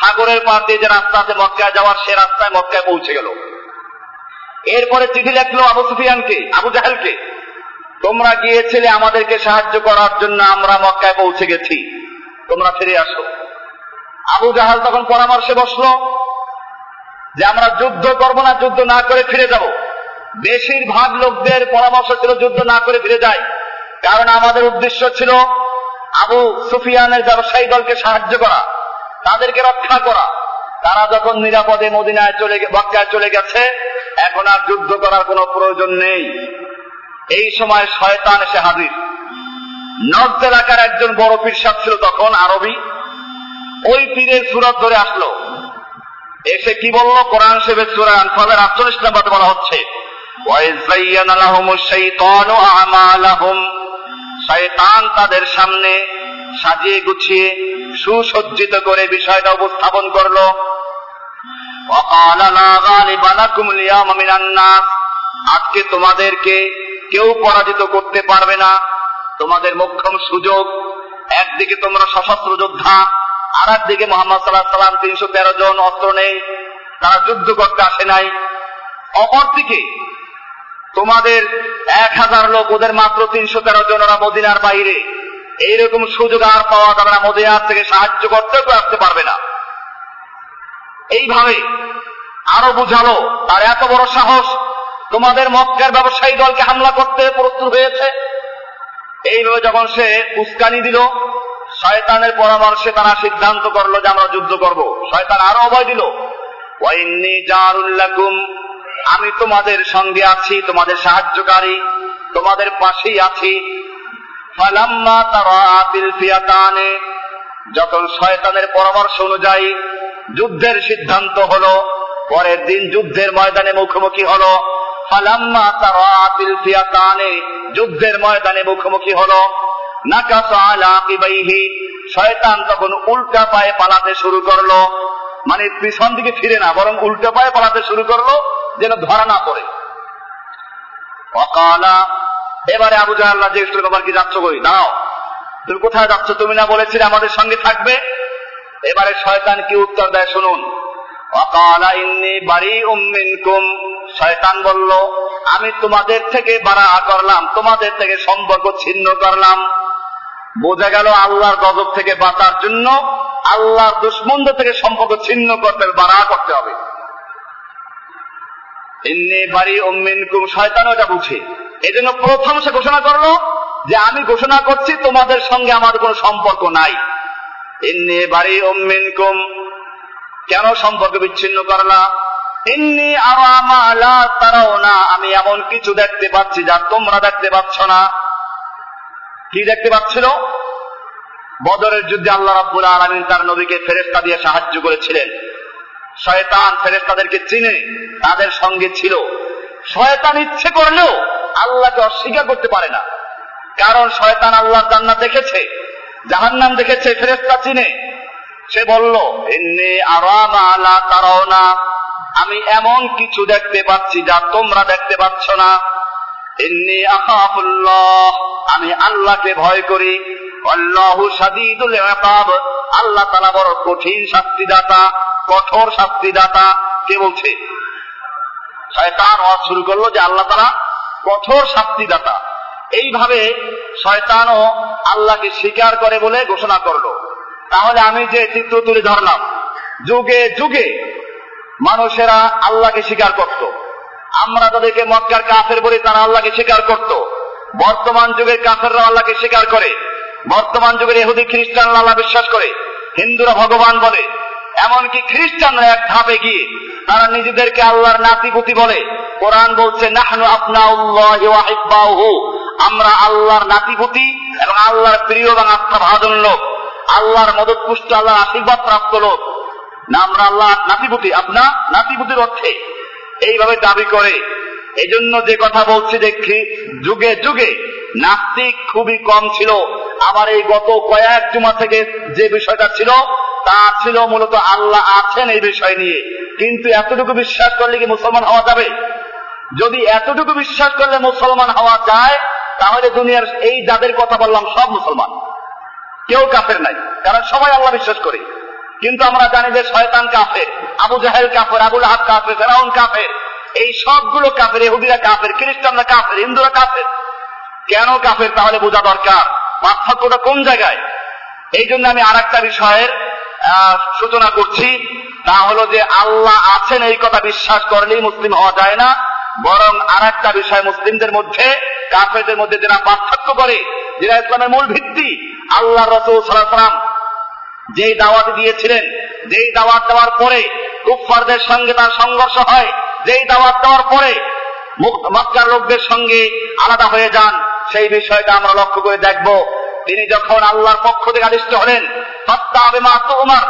সাগরের পার দিয়ে যে রাস্তা আছে মক্কায় যাওয়ার, সে রাস্তায় মক্কায় পৌঁছে গেল। এরপরে চিঠি লেখলো আবু সুফিয়ানকে, আবু জাহেলকে তোমরা গিয়েছিলে আমাদেরকে সাহায্য করার জন্য, আমরা মক্কায় পৌঁছে গেছি। তোমরা ফিরে আসো। আবু জাহাল তখন পরামর্শে বসল যে, আমরা যুদ্ধ করব না, যুদ্ধ না করে ফিরে যাব। বেশিরভাগ লোকদের পরামর্শ ছিল, যুদ্ধ না করে ফিরে যায়। কারণ আমাদের উদ্দেশ্য ছিল আবু সুফিয়ানের ব্যবসায়ী দলকে সাহায্য করা, তাদেরকে রক্ষা করা। তারা যখন নিরাপদে মদিনায় চলে মক্কায় চলে গেছে, এখন আর যুদ্ধ করার কোনো প্রয়োজন নেই। এই সময় শয়তান এসে হাজির। নর্থ এলাকার একজন বড় পীর সাপ ছিল তখন আরবি। ওই পীরের সুরত ধরে আসলো। এসে কি বলল? কোরআন শেবের সুরা আনফালের আটচল্লিশ নাম্বার বলা হচ্ছে। শয়তান তাদের সামনে সাজিয়ে গুছিয়ে সুসজ্জিত করে বিষয়টা উপস্থাপন করল। আজকে তোমাদেরকে কেউ পরাজিত করতে পারবে না। তোমাদের মোক্ষম সুযোগ। একদিকে তোমরা সশস্ত্র যোদ্ধা আর একদিকে মোহাম্মদ সাল্লাহ সাল্লাম তিনশো তেরো জন অস্ত্র নেই। তারা যুদ্ধ করতে আসে নাই। অপরদিকে তোমাদের এক হাজার লোক, ওদের মাত্র তিনশো তেরো জন ওরা মদিনার বাইরে। এইরকম সুযোগ আর পাওয়া না। মদিনার থেকে সাহায্য করতেও আসতে পারবে না। এইভাবে আরও বুঝালো তার এত বড় সাহস। তোমাদের মক্কার ব্যবসায়ী দলকে হামলা করতে প্রস্তুত হয়েছে। এইভাবে যখন সে উস্কানি দিল, শয়তানের পরামর্শে তারা সিদ্ধান্ত করল যে আমরা যুদ্ধ করব। শয়তান আরও অভয় দিল। আমি তোমাদের সঙ্গে আছি, তোমাদের সাহায্যকারী, তোমাদের পাশেই আছি। যখন শয়তানের পরামর্শ অনুযায়ী যুদ্ধের সিদ্ধান্ত হলো, পরের দিন যুদ্ধের ময়দানে মুখোমুখি হলো যুদ্ধের ময়দানে মুখোমুখি হলো। শয়তান তখন উল্টা পায়ে পালাতে শুরু করল। মানে পিছন দিকে ফিরে না, বরং উল্টা পায়ে পালাতে শুরু করল, যেন ধরা না পড়ে। অকালা এবারে আবু জাহাল্লাহ জিজ্ঞেস করল, তোমার কি যাচ্ছ কই? দাও তুমি কোথায় যাচ্ছ? তুমি না বলেছিলে আমাদের সঙ্গে থাকবে? এবারে শয়তান কি উত্তর দেয় শুনুন। অকালা ইন্নি বাড়ি উম্মিনকুম শয়তান বলল, আমি তোমাদের থেকে বাড়া করলাম, তোমাদের থেকে সম্পর্ক ছিন্ন করলাম। বোঝা গেল আল্লাহর গজব থেকে বাঁচার জন্য আল্লাহর দুষ্মন্দ থেকে সম্পর্ক ছিন্ন করতে বাড়া করতে হবে। এমনি বাড়ি অম্মিনকুম শয়তান ওটা বুঝে। এই জন্য প্রথম সে ঘোষণা করল যে আমি ঘোষণা করছি, তোমাদের সঙ্গে আমার কোনো সম্পর্ক নাই। এমনি বাড়ি অম্মিনকুম কেন সম্পর্ক বিচ্ছিন্ন করলা এমনি আরও আমালা তারাও না, আমি এমন কিছু দেখতে পাচ্ছি যা তোমরা দেখতে পাচ্ছ না। কি দেখতে পাচ্ছিল? বদরের যুদ্ধে আল্লাহ রাব্বুল আলমিন তার নবীকে ফেরেস্তা দিয়ে সাহায্য করেছিলেন। শয়তান ফেরেস্তাদেরকে চিনে, তাদের সঙ্গে ছিল। শয়তান ইচ্ছে করলেও আল্লাহকে অস্বীকার করতে পারে না। কারণ শয়তান আল্লাহ জান্নাত দেখেছে, জাহান্নাম দেখেছে ফেরেস্তা চিনে। সে বলল এমনি আরাম আলা তারাও না আমি এমন কিছু দেখতে পাচ্ছি যা তোমরা দেখতে পাচ্ছ না। এমনি আকাফুল্লাহ আমি আল্লাহকে ভয় করি। আল্লাহু সাদিদুল ইকাব। আল্লাহ তাআলা বড় কঠিন শাস্তিদাতা, কঠোর শাস্তিদাতা। কে বলছে? শয়তান ওয়াজ শুরু করল যে আল্লাহ তাআলা কঠোর শাস্তিদাতা। এইভাবে শয়তানও আল্লাহকে স্বীকার করে বলে ঘোষণা করল। তাহলে আমি যে চিত্র তুলে ধরলাম, যুগে যুগে মানুষেরা আল্লাহকে স্বীকার করত। আমরা তাদেরকে মক্কার কাফের বলে তারা আল্লাহকে স্বীকার করত। বর্তমান যুগের কাফেররা আল্লাহকে স্বীকার করে। বর্তমান যুগের এহুদি খ্রিস্টানরা আল্লাহ বিশ্বাস করে। হিন্দুরা ভগবান বলে। এমনকি খ্রিস্টানরা এক ধাপে গিয়ে তারা নিজেদেরকে আল্লাহর নাতিপুতি বলে। কোরআন বলছে, নাহনু আপনা আমরা আল্লাহর নাতিপুতি এবং আল্লাহর প্রিয় এবং আস্থা ভাজন লোক। আল্লাহর মদত পুষ্ট, আল্লাহর আশীর্বাদ প্রাপ্ত লোক। না, আমরা আল্লাহ নাতিপুতি, আপনা নাতিপুতির অর্থে এইভাবে দাবি করে। এই জন্য যে কথা বলছি দেখি, যুগে যুগে নাস্তিক খুবই কম ছিল। আবার এই গত কয়েক জুমা থেকে যে বিষয়টা ছিল, তা ছিল মূলত আল্লাহ আছেন এই বিষয় নিয়ে। কিন্তু এতটুকু বিশ্বাস করলে কি মুসলমান হওয়া যাবে? যদি এতটুকু বিশ্বাস করলে মুসলমান হওয়া যায়, তাহলে দুনিয়ার এই যাদের কথা বললাম, সব মুসলমান। কেউ কাফের নাই। কারণ সবাই আল্লাহ বিশ্বাস করে। কিন্তু আমরা জানি যে শয়তান কাফের, আবু জাহেল কাফের, আবুল হাব কাফের, ফেরাউন কাফের। এই সবগুলো কাফের এহুদিরা কাফের, খ্রিস্টানরা কাফের, হিন্দুরা কাফের। কেন কাফের? তাহলে বোঝা দরকার। পার্থক্যটা কোন জায়গায়? এই জন্য আমি আর একটা বিষয়ের সূচনা করছি। তা হলো যে আল্লাহ আছেন এই কথা বিশ্বাস করলেই মুসলিম হওয়া যায় না। বরং আর একটা বিষয় মুসলিমদের মধ্যে, কাফেরদের মধ্যে যারা পার্থক্য করে যেটা ইসলামের মূল ভিত্তি আল্লাহ রসুল সাল্লাম যেই দাওয়াত দিয়েছিলেন, যেই দাওয়াত দেওয়ার পরে কুফফারদের সঙ্গে তার সংঘর্ষ হয়, যেই দাওয়াত দেওয়ার পরে মক্কার লোকদের সঙ্গে আলাদা হয়ে যান, সেই বিষয়টা আমরা লক্ষ্য করে দেখব। তিনি যখন আল্লাহর পক্ষ থেকে আদিষ্ট হলেন উমার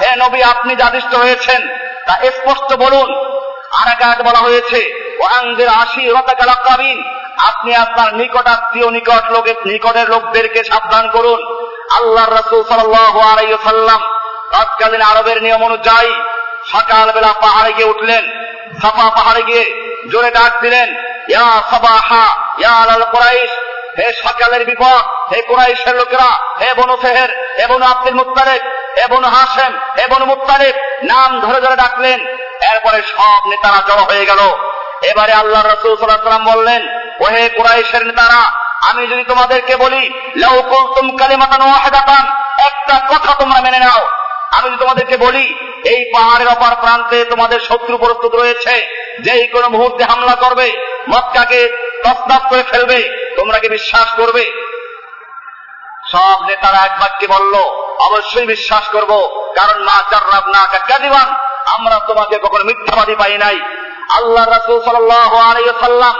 হে নবী, আপনি যে আদিষ্ট হয়েছেন, তা স্পষ্ট বলুন। আর এক বলা হয়েছে আপনি আপনার নিকটাত্মীয় নিকট লোকের নিকটের লোকদেরকে সাবধান করুন। আল্লাহ রসুল সাল্লাম তৎকালীন আরবের নিয়ম অনুযায়ী সকালবেলা পাহাড়ে গিয়ে উঠলেন। সাফা পাহাড়ে গিয়ে জোরে ডাক দিলেন, ইয়া সাবাহা, ইয়া আল কোরাইশ, হে সকালের বিপদ, হে কোরাইশের লোকেরা, হে বনু ফেহের হে বনু আব্দুল মুক্তারেক হে বনু হাসেম হে বনু নাম ধরে ধরে ডাকলেন। এরপরে সব নেতারা জড়ো হয়ে গেল। এবারে আল্লাহ রসুল সাল্লাম বললেন, ওহে কুরাইশের নেতারা, আমি যদি তোমাদেরকে বলি লাউকুল তুম কালিমাতান ওয়াহিদাতান, একটা কথা তোমরা মেনে নাও। আমি যদি তোমাদেরকে বলি, এই পাহাড়ের অপার প্রান্তে তোমাদের শত্রু প্রস্তুত রয়েছে, যেই কোনো মুহূর্তে হামলা করবে, মক্কাকে তসনাপ করে ফেলবে, তোমরা কি বিশ্বাস করবে? সব নেতারা এক বাক্যে বলল, অবশ্যই বিশ্বাস করব, কারণ না চার্রাব না কাদিবান আমরা তোমাকে কখনো মিথ্যাবাদী পাই নাই। আল্লাহ রাসুল সাল্লাম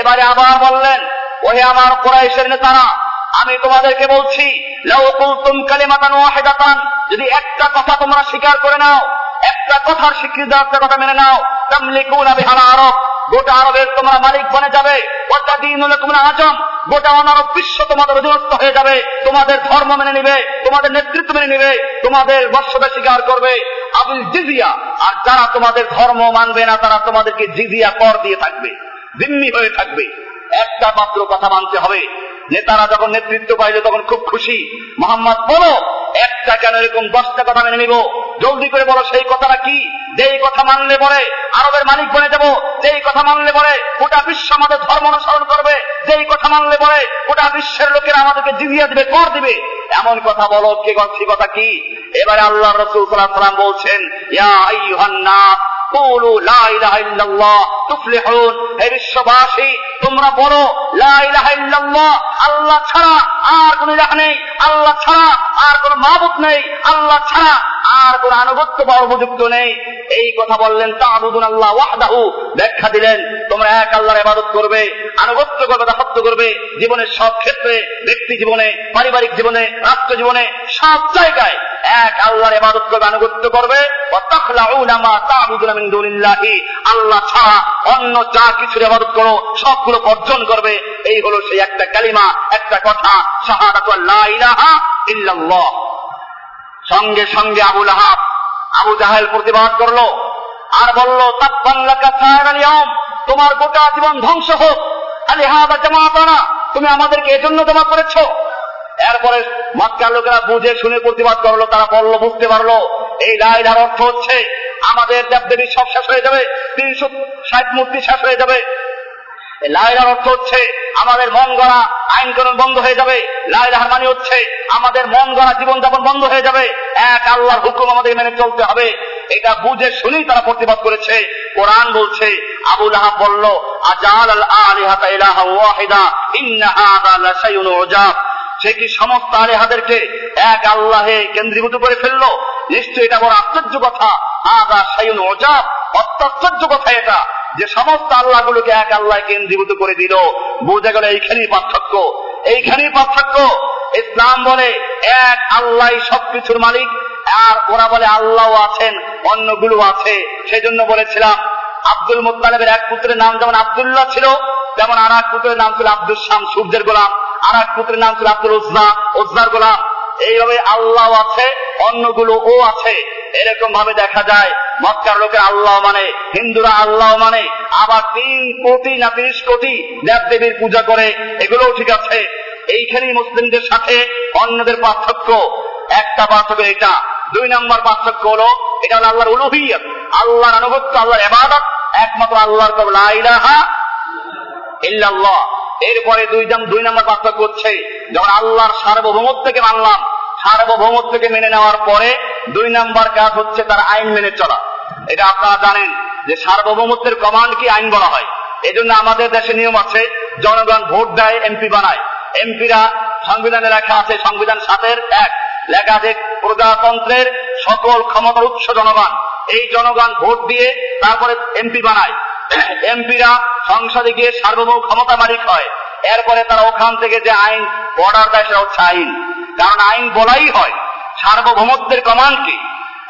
এবারে আবার বললেন, ওহে আমার কোরাইশের নেতারা, আমি তোমাদেরকে বলছি যদি একটা কথা তোমরা স্বীকার করে নাও, একটা কথার স্বীকৃতি একটা কথা মেনে নাও, তামলিকুন আরব। গোটা আরবের তোমরা মালিক বনে যাবে অর্থাৎ দিন হলে তোমরা আজম, গোটা অনারব বিশ্ব তোমাদের অধীনস্থ হয়ে যাবে, তোমাদের ধর্ম মেনে নিবে, তোমাদের নেতৃত্ব মেনে নিবে, তোমাদের বর্ষটা স্বীকার করবে আবুল জিজিয়া। আর যারা তোমাদের ধর্ম মানবে না, তারা তোমাদেরকে জিজিয়া কর দিয়ে থাকবে, জিম্মি হয়ে থাকবে। একটা মাত্র কথা মানতে হবে নেতারা যখন নেতৃত্ব পাইলে তখন খুব খুশি। মোহাম্মদ, বলো, একটা কেন এরকম দশটা কথা মেনে নিব? জলদি করে বলো, সেই কথাটা কি? যেই কথা মানলে পরে আরবের মালিক বনে যাব, যেই কথা মানলে পরে গোটা বিশ্ব আমাদের ধর্ম অনুসরণ করবে, যেই কথা মানলে পরে গোটা বিশ্বের লোকেরা আমাদেরকে জিজিয়া দিবে, কর দিবে। এমন কথা বলো, কে কথা, কি এবারে আল্লাহ রসুল সাল্লাম বলছেন, ইয়া আইয়ুহান্নাস কুলু লা ইল্লাল্লাহ, তুফলিহুন। হে বিশ্ববাসী, তোমরা বলো, লা ইল্লাল্লাহ, আল্লাহ ছাড়া আর কোন ইলাহ নেই, আল্লাহ ছাড়া আর কোনো মাবুদ নেই, আল্লাহ ছাড়া আর কোন আনুগত্য বা উপযুক্ত নেই। এই কথা বললেন তাবুদুন আল্লাহ ওয়াহদাহু। ব্যাখ্যা দিলেন, তোমরা এক আল্লাহর ইবাদত করবে, আনুগত্য করবে দাসত্ব করবে। জীবনের সব ক্ষেত্রে, ব্যক্তি জীবনে, পারিবারিক জীবনে, রাষ্ট্র জীবনে, সব জায়গায় এক আল্লাহর ইবাদত করবে, আনুগত্য করবে। আল্লাহ ছাড়া অন্য যা কিছুর ইবাদত করো, সবগুলো বর্জন করবে। এই হলো সেই একটা কালিমা, একটা কথা, শাহাদাতু লা ইলাহা ইল্লাল্লাহ। সঙ্গে সঙ্গে আবুল আহাব আবু জাহেল প্রতিবাদ করল আর বলল তোমার গোটা জীবন ধ্বংস হোক। আলি হাদা জামাতানা, তুমি আমাদেরকে এজন্য জমা করেছ। এরপরে মক্কার লোকেরা বুঝে শুনে প্রতিবাদ করল, তারা বলল, বুঝতে পারল, এই লাইলার অর্থ হচ্ছে, আমাদের দেবদেবী সব শেষ হয়ে যাবে, তিনশো ষাট মূর্তি শেষ হয়ে যাবে লাইলার অর্থ হচ্ছে আমাদের মন গড়া, আইন কানুন বন্ধ হয়ে যাবে। লাইলাহার মানে হচ্ছে আমাদের মন গড়া, জীবনযাপন বন্ধ হয়ে যাবে। এক আল্লাহর হুকুম আমাদের মেনে চলতে হবে। এটা বুঝে শুনেই তারা প্রতিবাদ করেছে। কোরআন বলছে আবুল আহাব বলল, আজাল আল ইলাহা ওয়াহিদা সে কি সমস্ত আলেহাদেরকে এক আল্লাহে কেন্দ্রীভূত করে ফেলল? নিশ্চয় এটা বড় আশ্চর্য কথা। আদা সাইন অত্যাশ্চর্য কথা এটা। যে সমস্ত আল্লাহ গুলোকে এক আল্লাহ কেন্দ্রীভূত করে দিল, বোঝা গেল এইখানেই পার্থক্য। এইখানেই পার্থক্য। ইসলাম বলে এক আল্লাহ সবকিছুর মালিক, আর ওরা বলে আল্লাহ আছেন, অন্যগুলো আছে। সেজন্য বলেছিলাম, আব্দুল মুতালেবের এক পুত্রের নাম যেমন আবদুল্লাহ ছিল, তেমন আর এক পুত্রের নাম ছিল আব্দুল শাম সূর্যের গোলাম। আর এক পুত্রের নাম ছিল আব্দুল উজনা উজনার গোলাম। এইভাবে আল্লাহ আছে, অন্যগুলো ও আছে। এরকম ভাবে দেখা যায়, মক্কার লোকের আল্লাহ মানে হিন্দুরা আল্লাহ মানে আবার তিন কোটি না তিরিশ কোটি দেব দেবীর পূজা করে, এগুলোও ঠিক আছে। এইখানেই মুসলিমদের সাথে অন্যদের পার্থক্য। একটা পার্থক্য এটা। দুই নম্বর পার্থক্য হলো, এটা হলো আল্লাহর উলুহিয়ত। আল্লাহর আনুগত্য, আল্লাহর এবাদত একমাত্র আল্লাহর কবল লাইলাহা ইল্লাল্লাহ। এরপরে দুই দুই নম্বর পার্থক্য হচ্ছে, যখন আল্লাহর সার্বভৌমত্বকে মানলাম সার্বভৌমত্বকে মেনে নেওয়ার পরে দুই নাম্বার কাজ হচ্ছে তার আইন মেনে চলা। এটা আপনারা জানেন যে সার্বভৌমত্বের কমান্ড কি আইন বলা হয়। এজন্য আমাদের দেশে নিয়ম আছে, জনগণ ভোট দেয় এমপি বানায়। এমপিরা সংবিধানে লেখা আছে, সংবিধান সাতের এক। লেখা আছে, প্রজাতন্ত্রের সকল ক্ষমতার উৎস জনগণ। এই জনগণ ভোট দিয়ে তারপরে এমপি বানায়। এমপিরা সংসদে গিয়ে সার্বভৌম ক্ষমতা মালিক হয়। এরপরে তারা ওখান থেকে যে আইন অর্ডার দেয় সেটা হচ্ছে আইন। কারণ আইন বলাই হয়, সার্বভৌমত্বের কমান্ডকে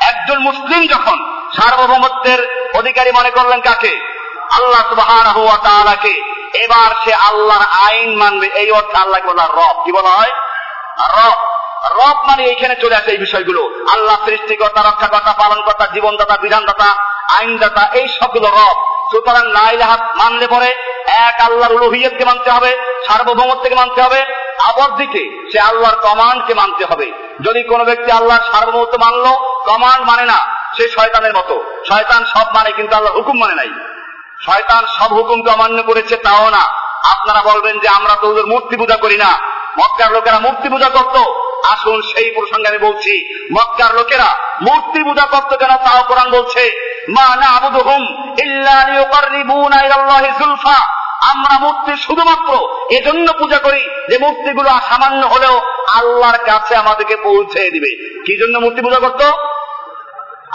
একজন মুসলিম যখন সার্বভৌমত্বের অধিকারী মনে করলেন কাকে? আল্লাহ সুবাহকে এবার সে আল্লাহর আইন মানবে, এই অর্থে আল্লাহকে বলা রব। কি বলা হয়? রব। রব মানে এইখানে চলে আসে এই বিষয়গুলো। আল্লাহ সৃষ্টিকর্তা, রক্ষাকর্তা, পালনকর্তা, জীবনদাতা, বিধানদাতা, আইনদাতা, এই সবগুলো রব। সুতরাং লাইলাহা মানলে পরে এক আল্লাহর উলুহিয়তকে মানতে হবে, সার্বভৌমত্বকে মানতে হবে। আবার দিকে সে আল্লাহর কমান্ডকে মানতে হবে। যদি কোনো ব্যক্তি আল্লাহর সার্বভৌমত্ব মানলো, কমান্ড মানে না, সে শয়তানের মতো। শয়তান সব মানে কিন্তু আল্লাহ হুকুম মানে নাই। শয়তান সব হুকুমকে অমান্য করেছে, তাও না। আপনারা বলবেন যে আমরা তো ওদের মূর্তি পূজা করি না। মক্কার লোকেরা মূর্তি পূজা করত। আসুন সেই প্রসঙ্গে আমি বলছি, মক্কার লোকেরা, মূর্তি পূজা করতো কেন তাও কোরআন বলছে, মা না আবুদুহুম ইল্লা লিয়ুকাররিবুনা ইলাল্লাহি যুলফা আমরা মূর্তি শুধুমাত্র এজন্য পূজা করি যে মূর্তিগুলো সামান্য হলেও আল্লাহর কাছে আমাদেরকে পৌঁছে দিবে। কি জন্য মূর্তি পূজা করতো?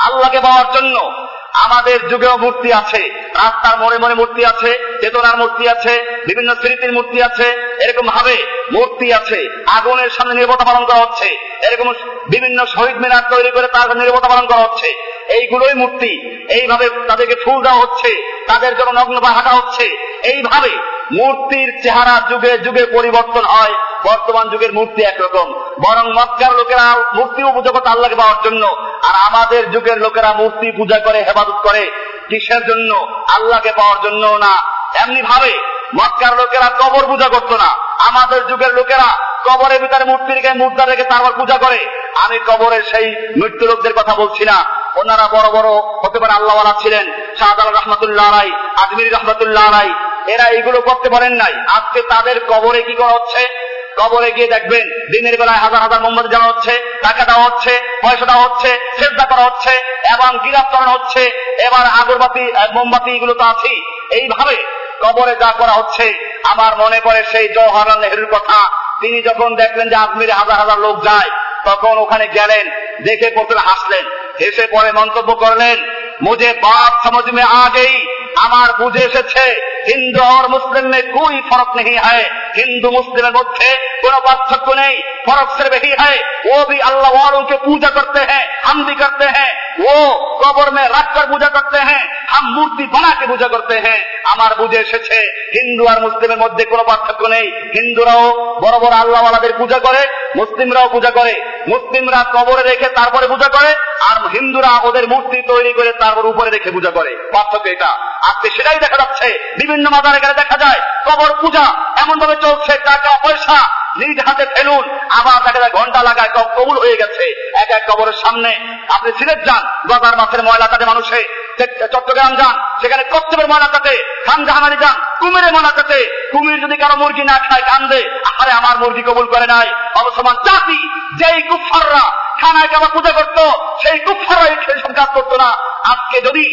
আল্লাহকে পাওয়ার জন্য। আমাদের যুগেও মূর্তি আছে। রাস্তার মনে মনে মূর্তি আছে, চেতনার মূর্তি আছে, বিভিন্ন স্মৃতির মূর্তি আছে এরকম ভাবে মূর্তি আছে। আগুনের সামনে নির্বতা পালন করা হচ্ছে। এরকম বিভিন্ন শহীদ মিনার তৈরি করে তার নির্বতা পালন করা হচ্ছে। এইগুলোই মূর্তি। এইভাবে তাদেরকে ফুল দেওয়া হচ্ছে। তাদের জন্য নগ্ন বা হাঁটা হচ্ছে। এইভাবে মূর্তির চেহারা যুগে যুগে পরিবর্তন হয়, বর্তমান যুগের মূর্তি একরকম। বরং মক্কার লোকেরা মূর্তি পূজা করতে আল্লাহকে পাওয়ার জন্য, আর আমাদের যুগের লোকেরা মূর্তি পূজা করে, হেফাজত করে, কিসের জন্য? আল্লাহকে পাওয়ার জন্য না। এমনি ভাবে মক্কার লোকেরা কবর পূজা করতো না। আমাদের যুগের লোকেরা কবরের ভিতরে মূর্তি রেখে মুদ্রা রেখে তারপর পূজা করে। আমি কবরের সেই মৃত্যু লোকদের কথা বলছি না। ওনারা বড় বড় হতে পারে আল্লাহওয়ালা ছিলেন। শাহজাল রহমতুল্লাহ রাই আজমির রহমতুল্লাহ রাই এরা এইগুলো করতে পারেন নাই। আজকে তাদের কবরে কি করা হচ্ছে? কবরে গিয়ে দেখবেন দিনের বেলায় হাজার হাজার মোমবাতি জ্বালা হচ্ছে, টাকা দেওয়া হচ্ছে, পয়সা দেওয়া হচ্ছে শ্রদ্ধা করা হচ্ছে, এবং গিরাপ করানো হচ্ছে, এবার আগরবাতি মোমবাতি, এগুলো তো আছেই। এইভাবে কবরে যা করা হচ্ছে, আমার মনে পড়ে সেই জওহরলাল নেহরুর কথা। তিনি যখন দেখলেন যে আজমিরে হাজার হাজার লোক যায়, তখন ওখানে গেলেন, দেখে প্রথমে হাসলেন, হেসে পরে মন্তব্য করলেন মুঝে বাপ সমঝ মে আ গেই। আমার বুঝে এসেছে হিন্দু আর মুসলিম মে কোই ফরক নেই হয় হিন্দু মুসলিমের মধ্যে কোন পার্থক্য নেই फर्क सिर्फ यही है वो भी अल्लाह वालों के पूजा करते हैं हम भी करते हैं वो कबर में रख कर पूजा करते हैं हम मूर्ति बना के पूजा करते हैं আমার বুঝে এসেছে হিন্দু আর মুসলিমের মধ্যে কোনো পার্থক্য নেই হিন্দুরাও বড় বড় আল্লাহওয়ালাদের পূজা করে মুসলিমরাও পূজা করে মুসলিমরা কবরে রেখে তারপরে পূজা করে আর হিন্দুরা ওদের মূর্তি তৈরি করে তারপর উপরে রেখে পূজা করে পার্থক্য এটা আজকে সেটাই দেখা যাচ্ছে। বিভিন্ন মাদার এখানে দেখা যায়, কবর পূজা এমন ভাবে চলছে, টাকা, পয়সা, নিজ হাতে ফেলুন, আবার দেখা যায় ঘণ্টা লাগায় সব কবুল হয়ে গেছে। এক এক কবরের সামনে আপনি সিলেট যান, গজার মাছের ময়লা কাটে মানুষে চট্টগ্রাম যান, সেখানে কচ্ছপের ময়লা কাটে খান জাহানারি যান কুমিরে ময়লা কাটে কুমির যদি কারও মুরগি না খায়, কান্দে আরে আমার মুরগি কবুল করে নাই। অবসমান জাতি, যেই কুফাররা খানায় কাবা পূজা করত, সেই কুফাররা এই সব কাজ করতো না। আজকে যদি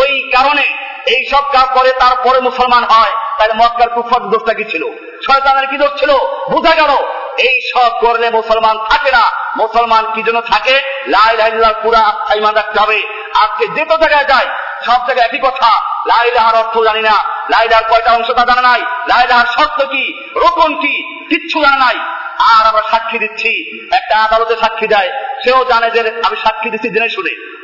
ওই কারণে এই সব কাজ করে, তারপরে মুসলমান হয়, তাহলে মক্কার কুফার দোষটা কি ছিল? শয়তানের কি দোষ ছিল? বোঝা গেল, এই সব করলে মুসলমান থাকে না। মুসলমান কি জন্য থাকে? লাল পুরা ইমান রাখতে হবে। আজকে যে জায়গায় যায় সব জায়গায় একই কথা। অর্থ জানি না। কয়টা অংশ তা জানা নাই? শর্ত কি? রোপণ কি? কিচ্ছু জানা নাই। আর আমরা সাক্ষী দিচ্ছি। একটা আদালতে সাক্ষী দেয়। সেও জানে যে আমি সাক্ষী দিচ্ছি জেনে শুনে।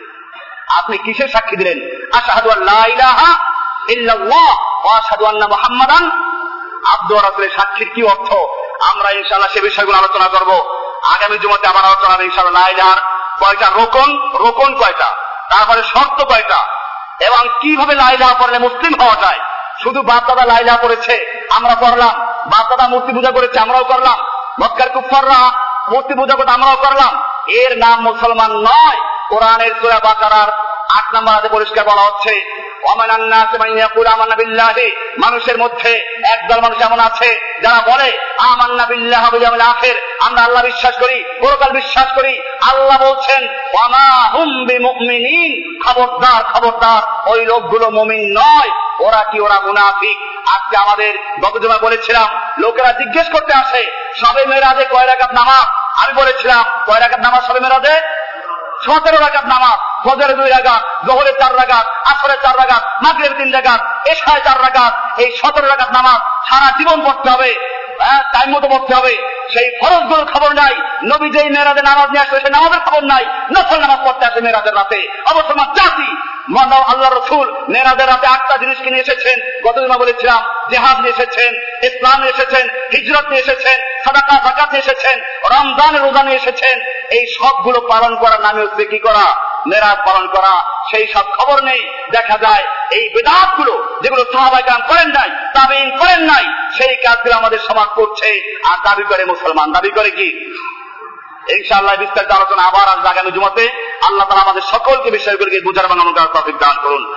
আপনি কিসের সাক্ষী দিলেন? আশাহাদু আল্লাহ ইলাহা ইল্লাল্লাহ ওয়া আন্না মুহাম্মাদান। আব্দুর সাক্ষীর কি অর্থ? আমরা ইনশাআল্লাহ সে বিষয়গুলো আলোচনা করব। আগামী জুমাতে আবার আলোচনা হবে ইনশাআল্লাহ। কয়টা? রোকন রোকন কয়টা? তারপরে শর্ত কয়টা? এবং কীভাবে লাইলা পড়লে মুসলিম হওয়া যায়? শুধু বাপদাদা লাইলা করেছে আমরা করলাম বাপদাদা মূর্তি পূজা করেছে, আমরাও করলাম। মক্কার কুফাররা মূর্তি পূজা করতে, আমরাও করলাম। এর নাম মুসলমান নয়। কোরআনের সুরা বাকারার আট নম্বর পরিষ্কার বলা হচ্ছে মানুষের মধ্যে একদল মানুষ এমন আছে, যারা বলে, আমান্না বিল্লাহ আখের। আমরা আল্লাহ বিশ্বাস করি, পরকাল বিশ্বাস করি। আল্লাহ বলছেন খবরদার খবরদার, ওই লোকগুলো মমিন নয়, ওরা কি ওরা মুনাফিক? আজকে আমাদের গত বলেছিলাম, লোকেরা জিজ্ঞেস করতে আসে, সবে মেয়েরাজে কয় রাখাত নামাজ? আমি বলেছিলাম, কয় রাখাত নামাজ সবে মেয়েরাজে? সতেরো রাগাত নামাজ ফজরে দুই রাগাত জহরের চার রাগাত আসরের চার রাগাত মাগরের তিন রাগাত এশায় চার রাগাত এই সতেরো রাগাত নামাজ সারা জীবন পড়তে হবে। টাইম মতো পড়তে হবে। সেই ফরজগুলোর খবর নাই নবী যেই মেয়েরাজে নামাজ নিয়ে আসবে সেই নামাজের খবর নাই, নফল নামাজ পড়তে আসে মেয়েরাজের রাতে। অবশ্য জাতি, মানব আল্লাহ রসুল, মেয়েরাজের রাতে আটটা জিনিস কিনে এসেছেন গত দিন বলেছিলাম, জেহাদ নিয়ে এসেছেন, ইসলাম নিয়ে এসেছেন, হিজরত নিয়ে এসেছেন, সাদাকা জাকাত নিয়ে এসেছেন রমজান রোজা নিয়ে এসেছেন, এই সবগুলো পালন করার নামে হচ্ছে কি করা? মেরাজ পালন করা। সেই সব খবর নেই। দেখা যায়, এই বেদাতগুলো যেগুলো সাহাবাই কাম করেন নাই তাবিন করেন নাই, সেই কাজগুলো আমাদের সমাজ করছে আর দাবি করে মুসলমান দাবি করে কি? ইনশাআল্লাহ বিস্তারিত আলোচনা আবার আসবে আগামী জুমাতে। আল্লাহ তালা আমাদের সকলকে বিষয়গুলিকে বুঝার বানানোর তফিক দান করুন।